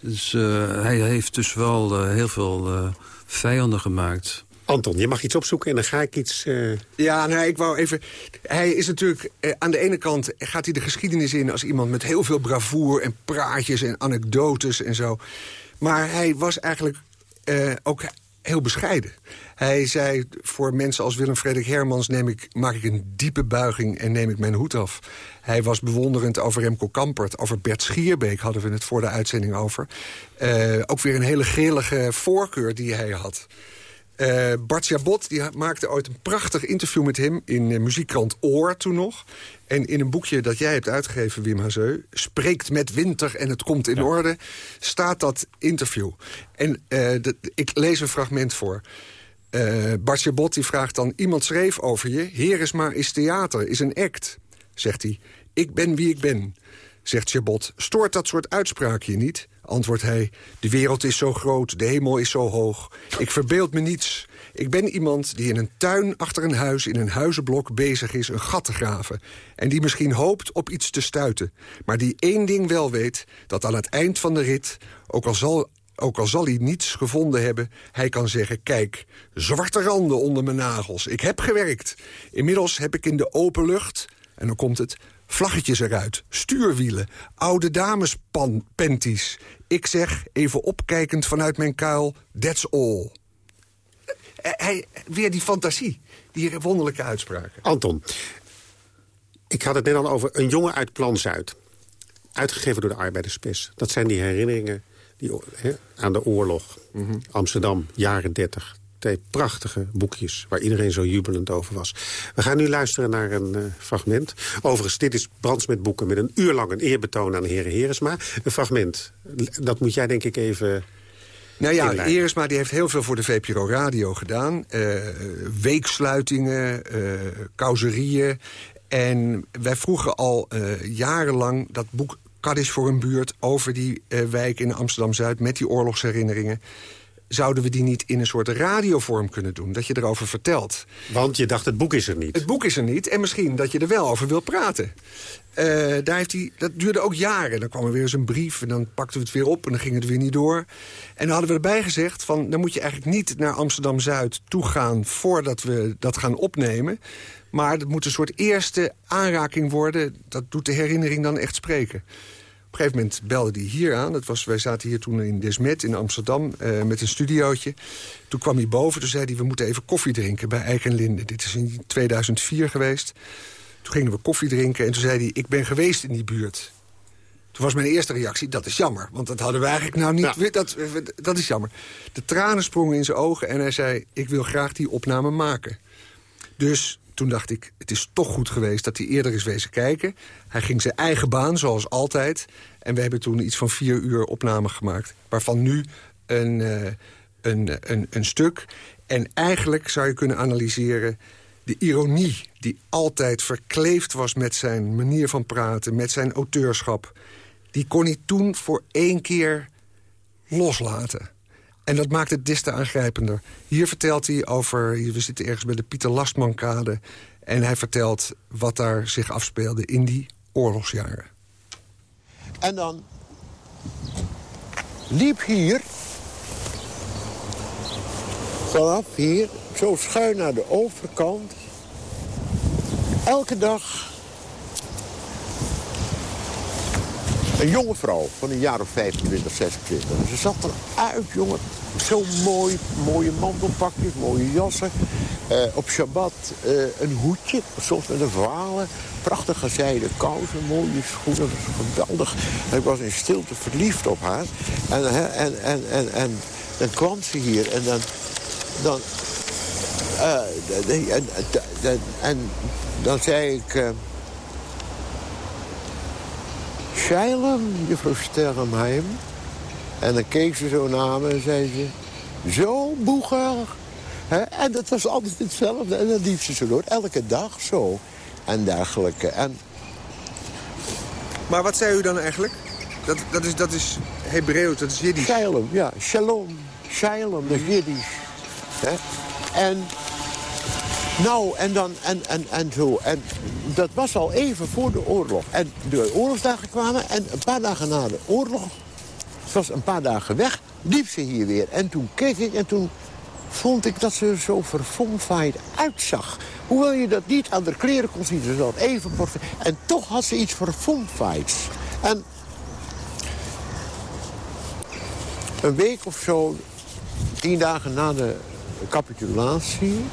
Dus eh, hij heeft dus wel eh, heel veel eh, vijanden gemaakt... Anton, je mag iets opzoeken en dan ga ik iets... eh, Ja, nou, ik wou even... Hij is natuurlijk... Eh, aan de ene kant gaat hij de geschiedenis in... als iemand met heel veel bravoer en praatjes en anekdotes en zo. Maar hij was eigenlijk eh, ook heel bescheiden. Hij zei, voor mensen als Willem Frederik Hermans... Neem ik, maak ik een diepe buiging en neem ik mijn hoed af. Hij was bewonderend over Remco Kampert. Over Bert Schierbeek hadden we het voor de uitzending over. Ook weer een hele grillige voorkeur die hij had. Eh, Bart Jabot die maakte ooit een prachtig interview met hem... in eh, muziekkrant Oor toen nog. En in een boekje dat jij hebt uitgegeven, Wim Hazeu... Spreekt met winter en het komt in orde... staat dat interview. En eh, ik lees een fragment voor. Bart Jabot die vraagt dan... Iemand schreef over je... Heresma is theater, is een act. Zegt hij, ik ben wie ik ben. Zegt Jabot, stoort dat soort uitspraken je niet? Antwoordt hij, de wereld is zo groot, de hemel is zo hoog. Ik verbeeld me niets. Ik ben iemand die in een tuin achter een huis... in een huizenblok bezig is een gat te graven. En die misschien hoopt op iets te stuiten. Maar die één ding wel weet, dat aan het eind van de rit... ook al zal ook al zal hij niets gevonden hebben, hij kan zeggen... kijk, zwarte randen onder mijn nagels. Ik heb gewerkt. Inmiddels heb ik in de open lucht, en dan komt het... vlaggetjes eruit, stuurwielen, oude damespanties. Ik zeg, even opkijkend vanuit mijn kuil, that's all. Eh, Hij, weer die fantasie, die wonderlijke uitspraken. Anton, ik had het net al over een jongen uit Plan Zuid. Uitgegeven door de Arbeiderspers. Dat zijn die herinneringen die, aan de oorlog. Amsterdam, jaren 30. Twee prachtige boekjes waar iedereen zo jubelend over was. We gaan nu luisteren naar een eh, fragment. Overigens, dit is Brands met boeken met een uur lang een eerbetoon aan de heren Heresma. Een fragment, dat moet jij denk ik even... Nou ja, inleiden. Die heeft heel veel voor de VPRO Radio gedaan. Eh, weeksluitingen, eh causerieën. En wij vroegen al jarenlang dat boek Kaddish voor een buurt... over die wijk in Amsterdam-Zuid met die oorlogsherinneringen. Zouden we die niet in een soort radiovorm kunnen doen? Dat je erover vertelt. Want je dacht, het boek is er niet. Het boek is er niet en misschien dat je er wel over wil praten. Eh, daar heeft hij, dat duurde ook jaren. Dan kwam er weer eens een brief en dan pakten we het weer op... en dan ging het weer niet door. En dan hadden we erbij gezegd... van dan moet je eigenlijk niet naar Amsterdam-Zuid toe gaan... voordat we dat gaan opnemen. Maar het moet een soort eerste aanraking worden. Dat doet de herinnering dan echt spreken. Op een gegeven moment belde hij hier aan. Dat was, wij zaten hier toen in Desmet in Amsterdam eh, met een studiootje. Toen kwam hij boven, toen zei hij... we moeten even koffie drinken bij Eik en Linde. Dit is in 2004 geweest. Toen gingen we koffie drinken en toen zei hij... ik ben geweest in die buurt. Toen was mijn eerste reactie, dat is jammer. Want dat hadden we eigenlijk nou niet... Ja. Dat, dat is jammer. De tranen sprongen in zijn ogen en hij zei... ik wil graag die opname maken. Dus toen dacht ik, het is toch goed geweest dat hij eerder is wezen kijken. Hij ging zijn eigen baan, zoals altijd. En we hebben toen iets van vier uur opname gemaakt. Waarvan nu een, eh, een, een, een stuk. En eigenlijk zou je kunnen analyseren... de ironie die altijd verkleefd was met zijn manier van praten... met zijn auteurschap, die kon hij toen voor één keer loslaten. En dat maakt het des te aangrijpender. Hier vertelt hij over... We zitten ergens bij de Pieter Lastmankade... en hij vertelt wat daar zich afspeelde in die oorlogsjaren. En dan liep hier... vanaf hier, zo schuin naar de overkant... elke dag Een jonge vrouw van een jaar of 25, 26. Ze zat eruit, jongen. Zo mooi, mooie mantelpakjes, mooie jassen. Uh, op Shabbat uh, een hoedje, soms met een valen. Prachtige zijden kousen, mooie schoenen. Geweldig. Ik was in stilte verliefd op haar. En, en, en, en, en dan kwam ze hier en dan... dan en, en, dan zei ik... Scheilem, juffrouw Sterrenheim. En dan keek ze zo naar me en zei ze... Zo, boeger. En dat was altijd hetzelfde. En dan liep ze zo door. Elke dag zo. En dergelijke. En... Maar wat zei u dan eigenlijk? Dat, dat is, dat is Hebreeuws, dat is Jiddisch. Shalom, ja. Shalom. Shalom, dat is Jiddisch. En nou, en dan, en, en, en zo. En dat was al even voor de oorlog. En de oorlogsdagen kwamen en een paar dagen na de oorlog... het was een paar dagen weg, liep ze hier weer. En toen keek ik en toen vond ik dat ze er zo verfomfaaid uitzag. Hoewel je dat niet aan de kleren kon zien, ze zat even... En toch had ze iets verfomfaaits. En een week of zo, tien dagen na de capitulatie...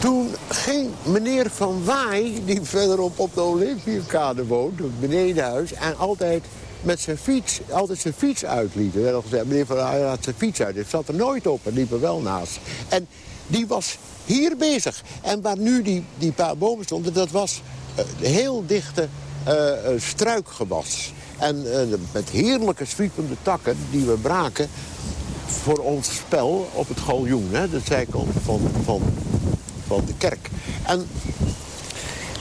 Toen ging meneer Van Waai, die verderop op de Olympiakade woont, het benedenhuis, en altijd met zijn fiets, altijd zijn fiets uitliet. Er gezegd, meneer Van Waai had zijn fiets uit. Het zat er nooit op en liep er wel naast. En die was hier bezig. En waar nu die, die paar bomen stonden, dat was uh, heel dichte uh, struikgewas. En met heerlijke zwiepende takken die we braken voor ons spel op het galjoen. Hè, de zijkant van, van van de kerk. En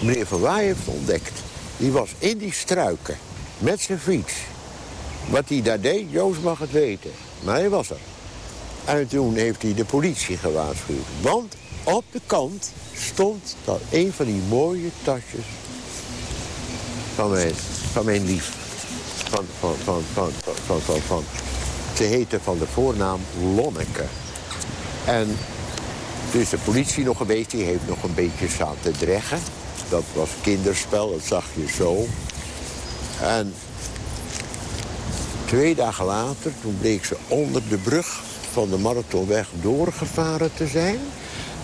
meneer Van heeft ontdekt... die was in die struiken met zijn fiets. Wat hij daar deed, Joost mag het weten. Maar hij was er. En toen heeft hij de politie gewaarschuwd. Want op de kant stond dat een van die mooie tasjes van mijn, van mijn lief. Van, van, van, van, van, van, van. Ze heette van de voornaam Lonneke. En is de politie nog geweest, die heeft nog een beetje staan te dreggen. Dat was kinderspel, dat zag je zo. En twee dagen later, toen bleek ze onder de brug van de Marathonweg doorgevaren te zijn.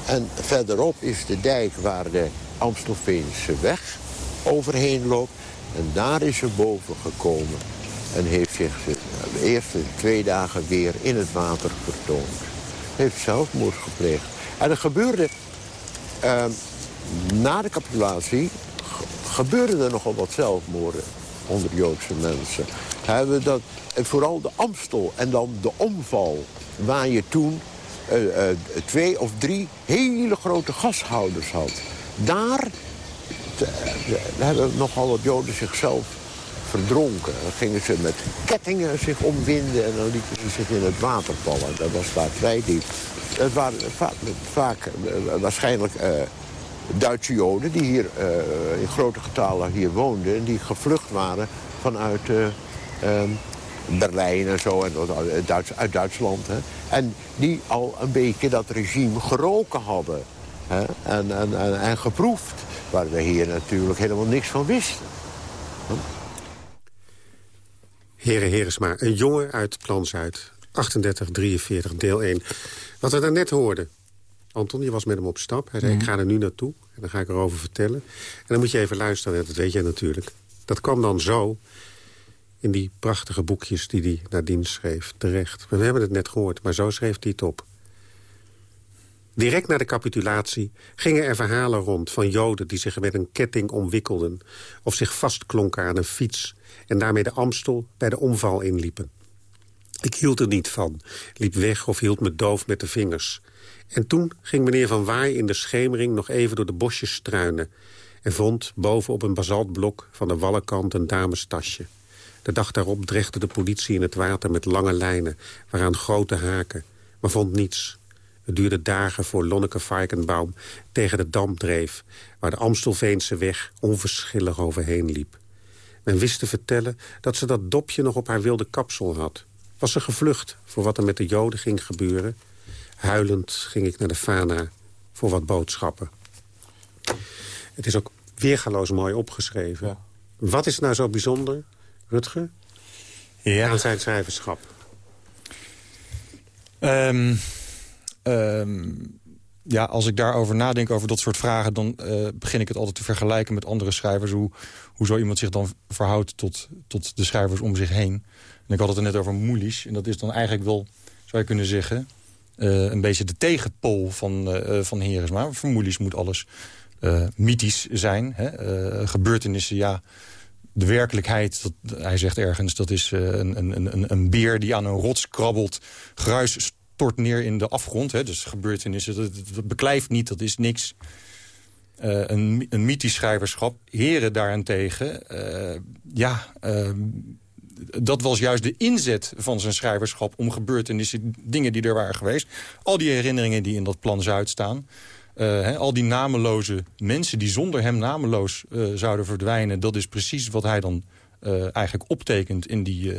En verderop is de dijk waar de Amstelveense weg overheen loopt. En daar is ze boven gekomen. En heeft zich de eerste twee dagen weer in het water vertoond. Heeft zelfmoord gepleegd. En er gebeurde... Uh, na de capitulatie gebeurde er nogal wat zelfmoorden onder Joodse mensen. Hebben dat, vooral de Amstel en dan de omval... waar je toen uh, uh, twee of drie hele grote gashouders had. Daar hebben nogal wat Joden zichzelf verdronken. Dan gingen ze met kettingen zich omwinden en dan lieten ze zich in het water vallen. Dat was daar vrij diep. Het waren vaak, eh, waarschijnlijk uh, Duitse Joden... die hier uh, in grote getalen hier woonden... en die gevlucht waren vanuit um, Berlijn en zo... en Duits, uit Duitsland. Hè, en die al een beetje dat regime geroken hadden. Hè, en, en, en, geproefd. Waar we hier natuurlijk helemaal niks van wisten. Heren Heresma, een jongen uit Plan Zuid. 3843, deel 1. Wat we daarnet hoorden. Anton, je was met hem op stap. Hij zei, ik ga er nu naartoe. En dan ga ik erover vertellen. En dan moet je even luisteren, dat weet jij natuurlijk. Dat kwam dan zo in die prachtige boekjes die hij nadien schreef, terecht. We hebben het net gehoord, maar zo schreef hij het op. Direct na de capitulatie gingen er verhalen rond van Joden... die zich met een ketting omwikkelden of zich vastklonken aan een fiets... en daarmee de Amstel bij de omval inliepen. Ik hield er niet van, liep weg of hield me doof met de vingers. En toen ging meneer Van Waai in de schemering nog even door de bosjes struinen... en vond boven op een basaltblok van de wallenkant een damestasje. De dag daarop dreigde de politie in het water met lange lijnen... waaraan grote haken, maar vond niets. Het duurde dagen voor Lonneke Varkenbaum tegen de dam dreef... waar de Amstelveense weg onverschillig overheen liep. Men wist te vertellen dat ze dat dopje nog op haar wilde kapsel had. Was ze gevlucht voor wat er met de joden ging gebeuren... Huilend ging ik naar de Fana voor wat boodschappen. Het is ook weergaloos mooi opgeschreven. Wat is nou zo bijzonder, Rutger, ja. aan zijn schrijverschap? Um, ja, als ik daarover nadenk, over dat soort vragen... dan uh, begin ik het altijd te vergelijken met andere schrijvers. Hoe, hoe zo iemand zich dan verhoudt tot, tot de schrijvers om zich heen. En ik had het er net over Moelisch. En dat is dan eigenlijk wel, zou je kunnen zeggen... Uh, een beetje de tegenpol van, uh, van Heresma. Vermoedelijk moet alles mythisch zijn. Hè? gebeurtenissen, ja, de werkelijkheid, dat, hij zegt ergens... dat is een, een, een, een beer die aan een rots krabbelt. Gruis stort neer in de afgrond. Hè? Dus gebeurtenissen, dat, dat beklijft niet, dat is niks. een, een mythisch schrijverschap. Heren daarentegen, ja dat was juist de inzet van zijn schrijverschap... om gebeurtenissen, dingen die er waren geweest. Al die herinneringen die in dat plan Zuid staan. Al die nameloze mensen die zonder hem nameloos zouden verdwijnen... dat is precies wat hij dan eigenlijk optekent in die,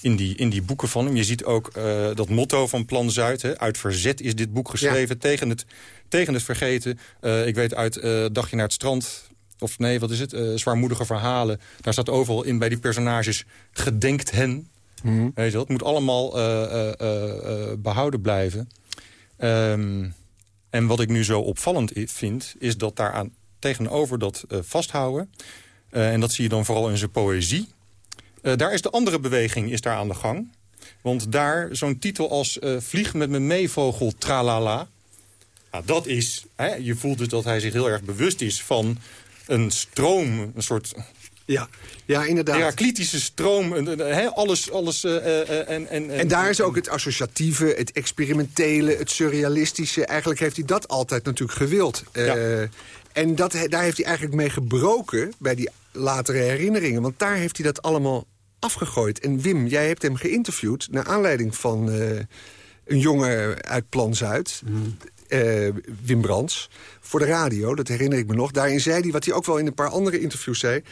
in, die, in die boeken van hem. Je ziet ook dat motto van Plan Zuid. Hè, uit verzet is dit boek geschreven tegen, het, tegen het vergeten. ik weet uit Dagje naar het strand of nee, wat is het? Zwaarmoedige verhalen. Daar staat overal in bij die personages gedenkt hen. Mm Weet je, dat moet allemaal behouden blijven. Um, en wat ik nu zo opvallend vind, is dat daaraan tegenover dat vasthouden... en dat zie je dan vooral in zijn poëzie... daar is de andere beweging is daar aan de gang. Want daar zo'n titel als Vlieg met me mee, vogel, tralala... Nou, dat is, hè, je voelt dus dat hij zich heel erg bewust is van een stroom, een soort... Ja, ja, inderdaad. Heraclitische stroom, he, alles... alles uh, uh, en, en, en daar is ook het associatieve, het experimentele, het surrealistische. Eigenlijk heeft hij dat altijd natuurlijk gewild. Uh, En dat, daar heeft hij eigenlijk mee gebroken bij die latere herinneringen. Want daar heeft hij dat allemaal afgegooid. En Wim, jij hebt hem geïnterviewd... naar aanleiding van een jongen uit Plan Zuid... Mm uh, Wim Brands, voor de radio. Dat herinner ik me nog. Daarin zei hij, wat hij ook wel in een paar andere interviews zei...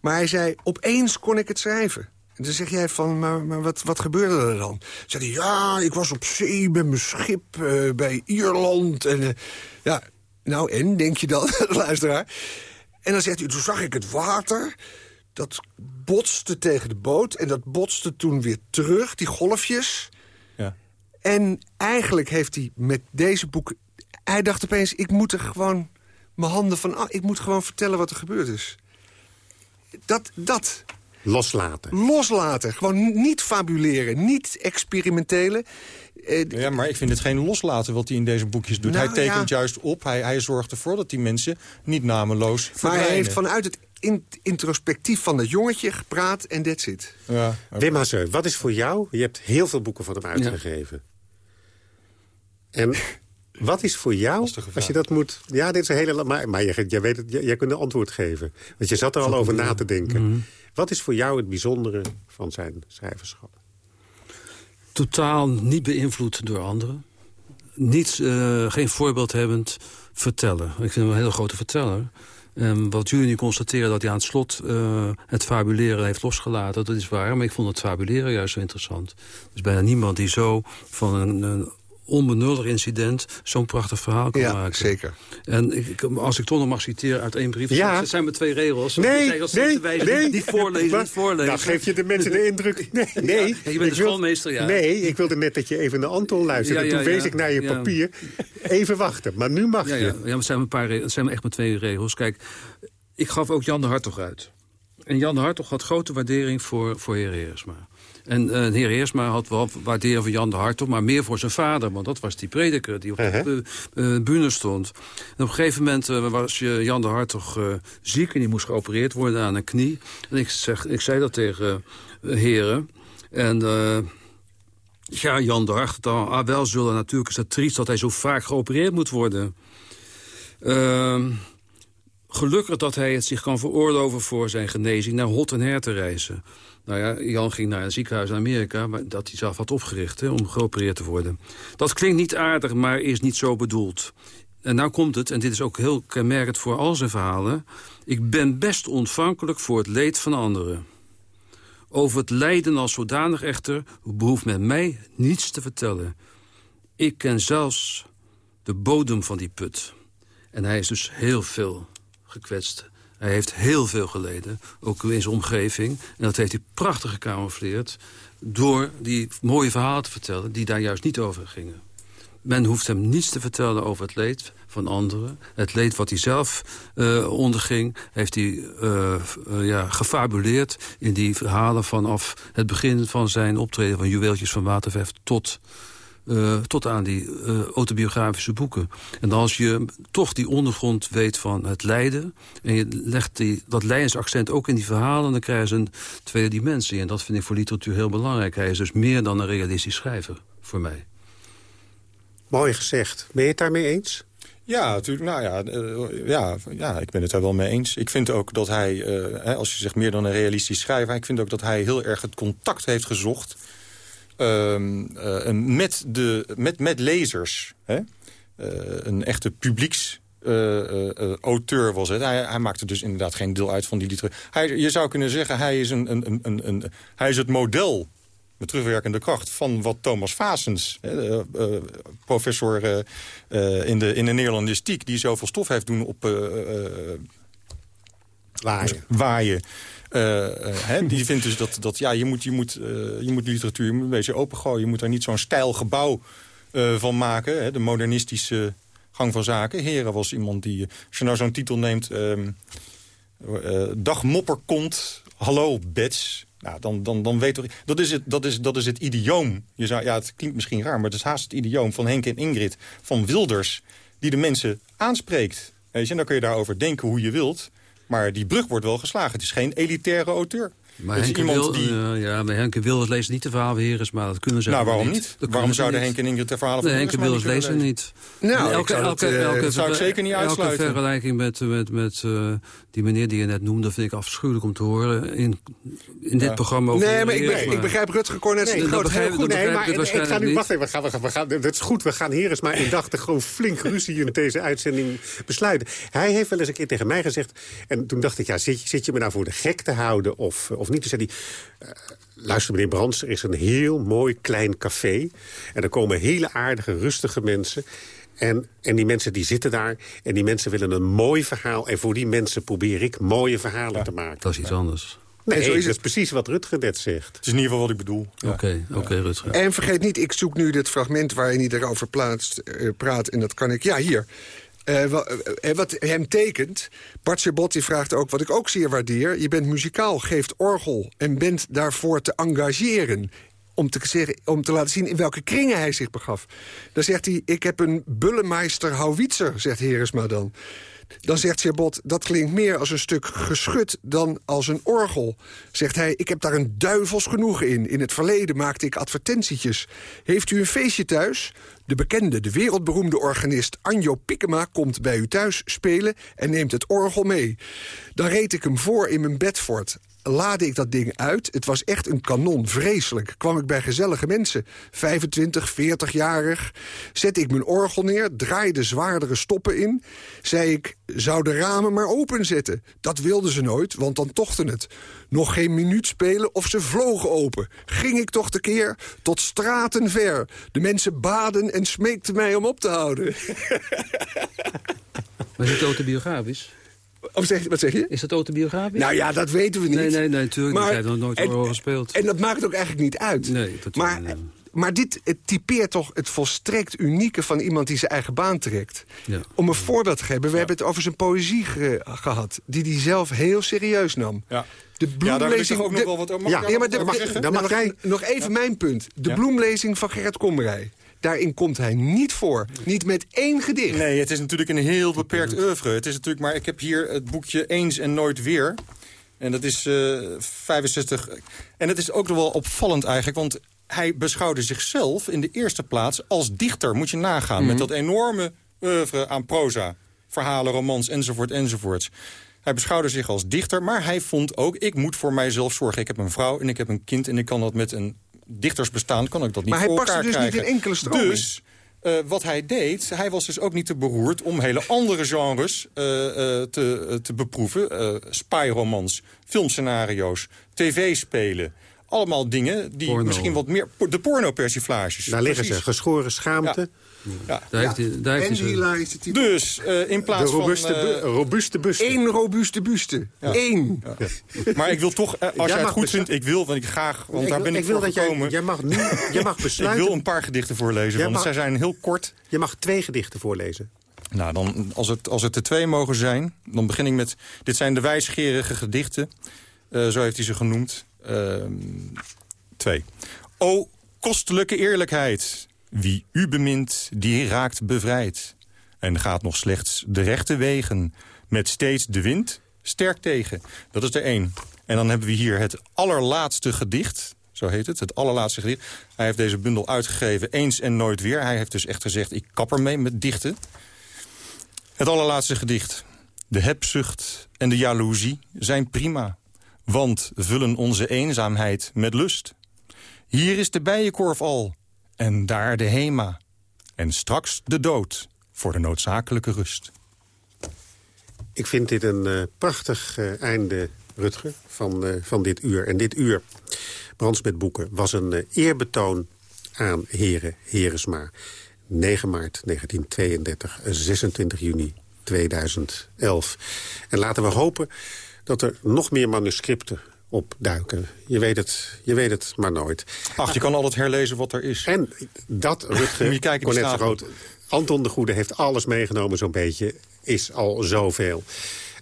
maar hij zei, opeens kon ik het schrijven. En dan zeg jij van, maar, maar wat, wat gebeurde er dan? Zei hij, ja, ik was op zee met mijn schip uh, bij Ierland. En, uh, ja, nou en, denk je dan, luisteraar? En dan zegt hij, toen zag ik het water... dat botste tegen de boot en dat botste toen weer terug, die golfjes... En eigenlijk heeft hij met deze boeken... Hij dacht opeens, ik moet er gewoon mijn handen van... Ik moet gewoon vertellen wat er gebeurd is. Dat, dat. Loslaten. Loslaten. Gewoon niet fabuleren, niet experimentelen. Eh, ja, maar ik vind het geen loslaten wat hij in deze boekjes doet. hij nou tekent juist op, hij, hij zorgt ervoor dat die mensen niet nameloos verdwijnen. Maar hij heeft vanuit het introspectief van dat jongetje gepraat en that's it. Ja, okay. Wim wat is voor jou... Je hebt heel veel boeken van hem uitgegeven. En wat is voor jou, als je dat moet... Ja, dit is een hele... Maar, maar jij, jij, weet het, jij, jij kunt een antwoord geven. Want je zat er al over na te denken. Mhm. Wat is voor jou het bijzondere van zijn schrijverschap? Totaal niet beïnvloed door anderen. Niets, uh, geen voorbeeldhebbend vertellen. Ik vind hem een hele grote verteller. Um, wat jullie nu constateren dat hij aan het slot uh, het fabuleren heeft losgelaten, dat is waar. Maar ik vond het fabuleren juist zo interessant. Er is bijna niemand die zo van een, een onbenullig incident zo'n prachtig verhaal kan ja, maken. zeker. En ik, als ik toch nog mag citeren uit één brief. Ja. Het zijn maar twee regels. Nee, nee, nee. Niet voorlezen, niet voorlezen. Nou, geef je de mensen de indruk. Nee, nee. Ja, je bent de schoolmeester, ja. Nee, ik wilde net dat je even naar Anton luisterde. Ja, Toen wees ik naar je papier. Even wachten, maar nu mag je. Ja, ja. het zijn, een paar, het zijn maar echt maar twee regels. Kijk, ik gaf ook Jan de Hartog uit. En Jan de Hartog had grote waardering voor, voor heer Heersma. En uh, de heer Heersma had wel waarderen van Jan de Hartog... maar meer voor zijn vader, want dat was die prediker die op de uh, bühne stond. En op een gegeven moment was Jan de Hartog ziek... en die moest geopereerd worden aan een knie. En ik, zeg, ik zei dat tegen heren. En Ja, Jan de Hartental. Ah, wel zullen natuurlijk is het triest dat hij zo vaak geopereerd moet worden. Ehm, gelukkig dat hij het zich kan veroorloven voor zijn genezing naar hot en her te reizen. Nou ja, Jan ging naar een ziekenhuis in Amerika... Maar dat hij zelf had opgericht hè, om geopereerd te worden. Dat klinkt niet aardig, maar is niet zo bedoeld. En nou komt het, en dit is ook heel kenmerkend voor al zijn verhalen... ik ben best ontvankelijk voor het leed van anderen. Over het lijden als zodanig echter behoeft men mij niets te vertellen. Ik ken zelfs de bodem van die put. En hij is dus heel veel gekwetst. Hij heeft heel veel geleden, ook in zijn omgeving. En dat heeft hij prachtig gecamoufleerd... door die mooie verhalen te vertellen die daar juist niet over gingen. Men hoeft hem niets te vertellen over het leed van anderen. Het leed wat hij zelf uh, onderging, heeft hij uh, uh, ja, gefabuleerd... in die verhalen vanaf het begin van zijn optreden... van Juweeltjes van Waterverf tot uh, tot aan die uh, autobiografische boeken. En als je toch die ondergrond weet van het lijden... en je legt die, dat lijdensaccent ook in die verhalen... dan krijg je een tweede dimensie. En dat vind ik voor literatuur heel belangrijk. Hij is dus meer dan een realistisch schrijver, voor mij. Mooi gezegd. Ben je het daarmee eens? Ja, natuurlijk. Nou ja, uh, ja, ja, ik ben het daar wel mee eens. Ik vind ook dat hij, uh, als je zegt meer dan een realistisch schrijver... ik vind ook dat hij heel erg het contact heeft gezocht met, de, met, met lezers. Hè? Uh, een echte publieks... Uh, auteur was het. Hij, hij, maakte dus inderdaad geen deel uit van die literatuur. je zou kunnen zeggen, hij is, een, een, een, een, hij is het model met terugwerkende kracht van wat Thomas Vasens, uh, professor in, de, in de Nederlandistiek... die zoveel stof heeft doen op waaien. waaien hè, die vindt dus dat, dat ja, je, moet, je, moet, je moet literatuur een beetje opengooien. Je moet daar niet zo'n stijl gebouw van maken. De modernistische gang van zaken. Heren was iemand die, als je nou zo'n titel neemt... Um, Dag Mopper komt, hallo Bets... Nou, dan, dan, dan weet toch, dat, is het, dat, is, dat is het idioom. Je zou, ja, het klinkt misschien raar, maar het is haast het idioom van Henk en Ingrid... van Wilders, die de mensen aanspreekt. En dan kun je daarover denken hoe je wilt. Maar die brug wordt wel geslagen. Het is geen elitaire auteur. Maar Henk wil, die... uh, ja, maar Henk Wilders leest niet de verhalen maar dat kunnen ze Nou, waarom niet? niet? Waarom zouden Henk en Ingrid de verhalen van nee, Henk Wilders lezen niet. Nou, elke, zou elke, het, uh, elke, zou ik zeker niet uitsluiten. Elke vergelijking met, met, met uh, die meneer die je net noemde... vind ik afschuwelijk om te horen in, in dit ja. programma. Over nee, maar ik, begrijp, ik begrijp Rutger Cornets nee. Dat begrijp, goed. Nee, maar ik ga nu, wacht even, we gaan, we gaan, we gaan, dat is goed, we gaan hier eens maar indachtig gewoon flink ruzie in deze uitzending besluiten. Hij heeft wel eens een keer tegen mij gezegd, en toen dacht ik, ja, zit, zit je me nou voor de gek te houden of, of niet? Toen zei hij, luister meneer Brands, er is een heel mooi klein café. En er komen hele aardige, rustige mensen. En, en die mensen die zitten daar. En die mensen willen een mooi verhaal. En voor die mensen probeer ik mooie verhalen ja, te maken. Dat is iets anders. Nee, zo is dat is precies wat Rutger net zegt. Het is in ieder geval wat ik bedoel. Oké, oké, okay, Rutger. En vergeet niet, ik zoek nu dit fragment waarin hij erover plaatst, uh, praat. En dat kan ik... Ja, hier. Wat, uh, wat, hem tekent. Bart die vraagt ook, wat ik ook zeer waardeer... je bent muzikaal, geeft orgel en bent daarvoor te engageren om te, zeggen, om te laten zien in welke kringen hij zich begaf. Dan zegt hij, ik heb een bullemeister houwitser, zegt Heresma dan. Dan zegt Chabot, dat klinkt meer als een stuk geschut dan als een orgel. Zegt hij, ik heb daar een duivels genoegen in. In het verleden maakte ik advertentietjes. Heeft u een feestje thuis? De bekende, de wereldberoemde organist Anjo Piekema komt bij u thuis spelen en neemt het orgel mee. Dan reed ik hem voor in mijn Bedford laadde ik dat ding uit. Het was echt een kanon, vreselijk. Kwam ik bij gezellige mensen, 25, 40-jarig. Zette ik mijn orgel neer, draaide zwaardere stoppen in. Zei ik, zou de ramen maar openzetten. Dat wilden ze nooit, want dan tochten het. Nog geen minuut spelen of ze vlogen open. Ging ik toch tekeer tot straten ver. De mensen baden en smeekten mij om op te houden. Is het autobiografisch? Of zeg, wat zeg je? Is dat autobiografisch? Nou ja, dat weten we niet. Nee, nee, nee natuurlijk maar, niet. Hij heeft nog nooit over gespeeld. En dat maakt ook eigenlijk niet uit. Nee, dat maar, niet. maar dit het typeert toch het volstrekt unieke van iemand die zijn eigen baan trekt. Ja. Om een voorbeeld te geven, we ja. hebben het over zijn poëzie ge gehad... die hij zelf heel serieus nam. Ja. De bloemlezing... Ja, ook nog wel wat over. Ja, ja, maar de, mag, dan mag nog even ja. mijn punt. De bloemlezing van Gerrit Komrij. Daarin komt hij niet voor. Niet met één gedicht. Nee, het is natuurlijk een heel beperkt oeuvre. Het is natuurlijk, maar ik heb hier het boekje Eens en Nooit Weer. En dat is uh, 65. En het is ook nog wel opvallend eigenlijk, want hij beschouwde zichzelf in de eerste plaats als dichter. Moet je nagaan, met Mhm. dat enorme oeuvre aan proza. Verhalen, romans, enzovoort, enzovoort. Hij beschouwde zich als dichter, maar hij vond ook... ik moet voor mijzelf zorgen. Ik heb een vrouw en ik heb een kind... en ik kan dat met een dichtersbestaan kan ik dat niet Maar hij voor paste elkaar dus niet krijgen. in enkele stroming. Dus eh, wat hij deed, hij was dus ook niet te beroerd... om hele andere genres eh, eh, te, te beproeven. Spy-romans, filmscenario's, tv-spelen... Allemaal dingen die Porno. misschien wat meer... De porno-persiflages. Daar liggen ze, Precies. geschoren schaamte. Ja. Daar heeft daar heeft En hij die. Dus eh, in De plaats robuuste, van... eh, bu- robuuste buste. Eén robuuste buste. Eén. maar ik wil toch, eh, als Jij jij het goed vindt, ik wil, want ik graag, want ik daar wil- ben ik, ik wil voor dat jij, gekomen. jij mag nu, jij mag ik besluiten. wil een paar gedichten voorlezen, Jij want mag- zij zijn heel kort. Je mag twee gedichten voorlezen. Nou, dan, als, het, als het er twee mogen zijn, dan begin ik met... Dit zijn de wijsgerige gedichten, eh, zo heeft hij ze genoemd. Ehm, twee. O kostelijke eerlijkheid, wie u bemint, die raakt bevrijd. En gaat nog slechts de rechte wegen, met steeds de wind sterk tegen. Dat is er één. En dan hebben we hier het allerlaatste gedicht... Zo heet het, het allerlaatste gedicht. Hij heeft deze bundel uitgegeven, eens en nooit weer. Hij heeft dus echt gezegd, ik kap ermee met dichten. Het allerlaatste gedicht. De hebzucht en de jaloezie zijn prima, want vullen onze eenzaamheid met lust. Hier is de bijenkorf al, en daar de hema. En straks de dood, voor de noodzakelijke rust. Ik vind dit een eh, prachtig eh, einde, Rutger, van, eh, van dit uur. En dit uur, Brands met Boeken, was een eerbetoon aan Heren Heresma. 9 maart 1932, 26 juni 2011. En laten we hopen dat er nog meer manuscripten opduiken. Je weet het, je weet het maar nooit. Ach, je kan altijd herlezen wat er is. En dat, Rutger, de Cornet. Groot, Anton de Goede heeft alles meegenomen zo'n beetje. Is al zoveel.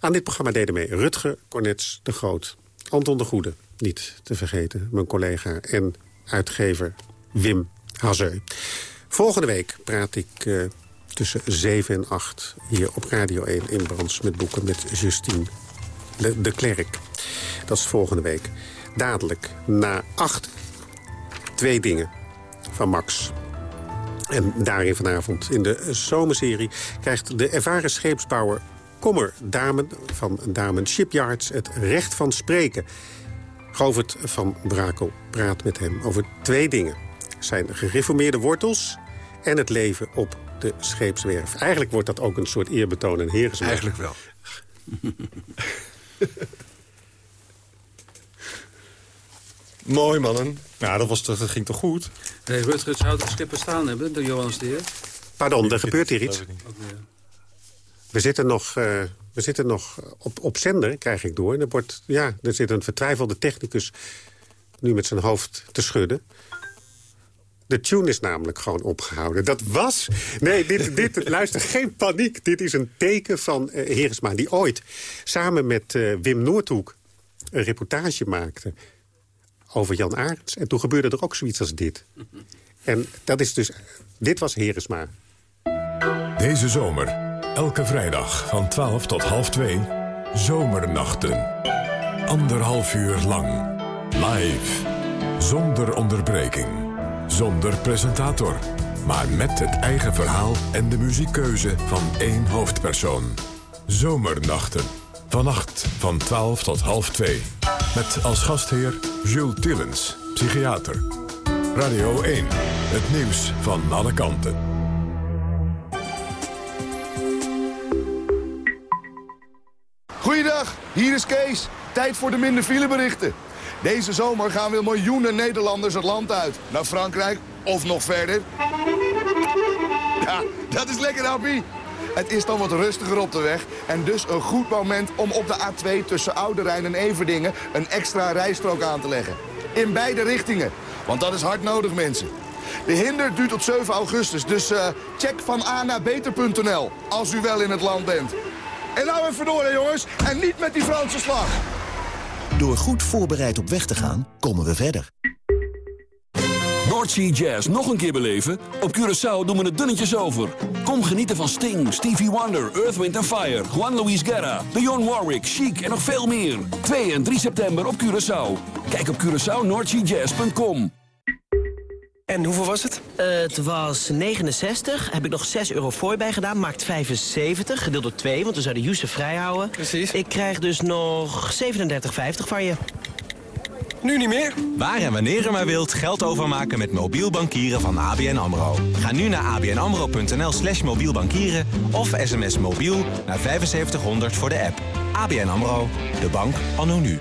Aan dit programma deden mee Rutger Cornets de Groot. Anton de Goede, niet te vergeten, mijn collega en uitgever Wim Hazeu. Volgende week praat ik eh, tussen 7 en 8 hier op Radio 1 in Brands met boeken met Justine de, de Klerk. Dat is volgende week. Dadelijk na 8 twee dingen van Max. En daarin vanavond in de zomerserie krijgt de ervaren scheepsbouwer Kommer Damen van Damen Shipyards het recht van spreken. Govert van Brakel praat met hem over twee dingen. Zijn gereformeerde wortels en het leven op de scheepswerf. Eigenlijk wordt dat ook een soort eerbetoon en herensmaak. Eigenlijk wel. Mooi, mannen. Nou, dat, was, dat ging toch goed? Hey, Rutger zou het schipper staan hebben, de Johannes de Heer. Pardon, er gebeurt hier iets. We zitten nog, eh, we zitten nog op, op zender, krijg ik door. En er, wordt, ja, er zit een vertwijfelde technicus nu met zijn hoofd te schudden. De tune is namelijk gewoon opgehouden. Dat was... Nee, dit, dit, luister, geen paniek. Dit is een teken van eh Heresma... die ooit samen met eh, Wim Noordhoek een reportage maakte... over Jan Arends. En toen gebeurde er ook zoiets als dit. En dat is dus... Dit was Heresma. Deze zomer, elke vrijdag van 12 tot half 2, Zomernachten. Anderhalf uur lang, live, zonder onderbreking, zonder presentator... maar met het eigen verhaal en de muziekkeuze van één hoofdpersoon. Zomernachten, vannacht van 12 tot half 2. Met als gastheer Jules Tillens, psychiater. Radio 1, het nieuws van alle kanten. Goeiedag, hier is Kees. Tijd voor de minder fileberichten. Deze zomer gaan weer miljoenen Nederlanders het land uit. Naar Frankrijk of nog verder. Ja, dat is lekker, Happy. Het is dan wat rustiger op de weg en dus een goed moment om op de A2 tussen Oude Rijn en Everdingen een extra rijstrook aan te leggen. In beide richtingen, want dat is hard nodig, mensen. De hinder duurt tot 7 augustus, dus eh, check van A naar beter.nl als u wel in het land bent. En nou even door, jongens. En niet met die Franse slag. Door goed voorbereid op weg te gaan, komen we verder. Noordsea Jazz nog een keer beleven? Op Curaçao doen we het dunnetjes over. Kom genieten van Sting, Stevie Wonder, Earth, Wind Fire... Juan Luis Guerra, Dionne Warwick, Chic en nog veel meer. 2 en 3 september op Curaçao. Kijk op CuraçaoNoordseaJazz.com. En hoeveel was het? het was 69. Heb ik nog 6 euro voor bij gedaan. Maakt 75. Gedeeld door 2, want we zouden Youssef vrijhouden. Precies. Ik krijg dus nog 37,50 van je. Nu niet meer? Waar en wanneer u maar wilt geld overmaken met mobiel bankieren van ABN AMRO. Ga nu naar abnamro.nl slash mobiel bankieren of sms mobiel naar 7500 voor de app. ABN AMRO, de bank anno nu.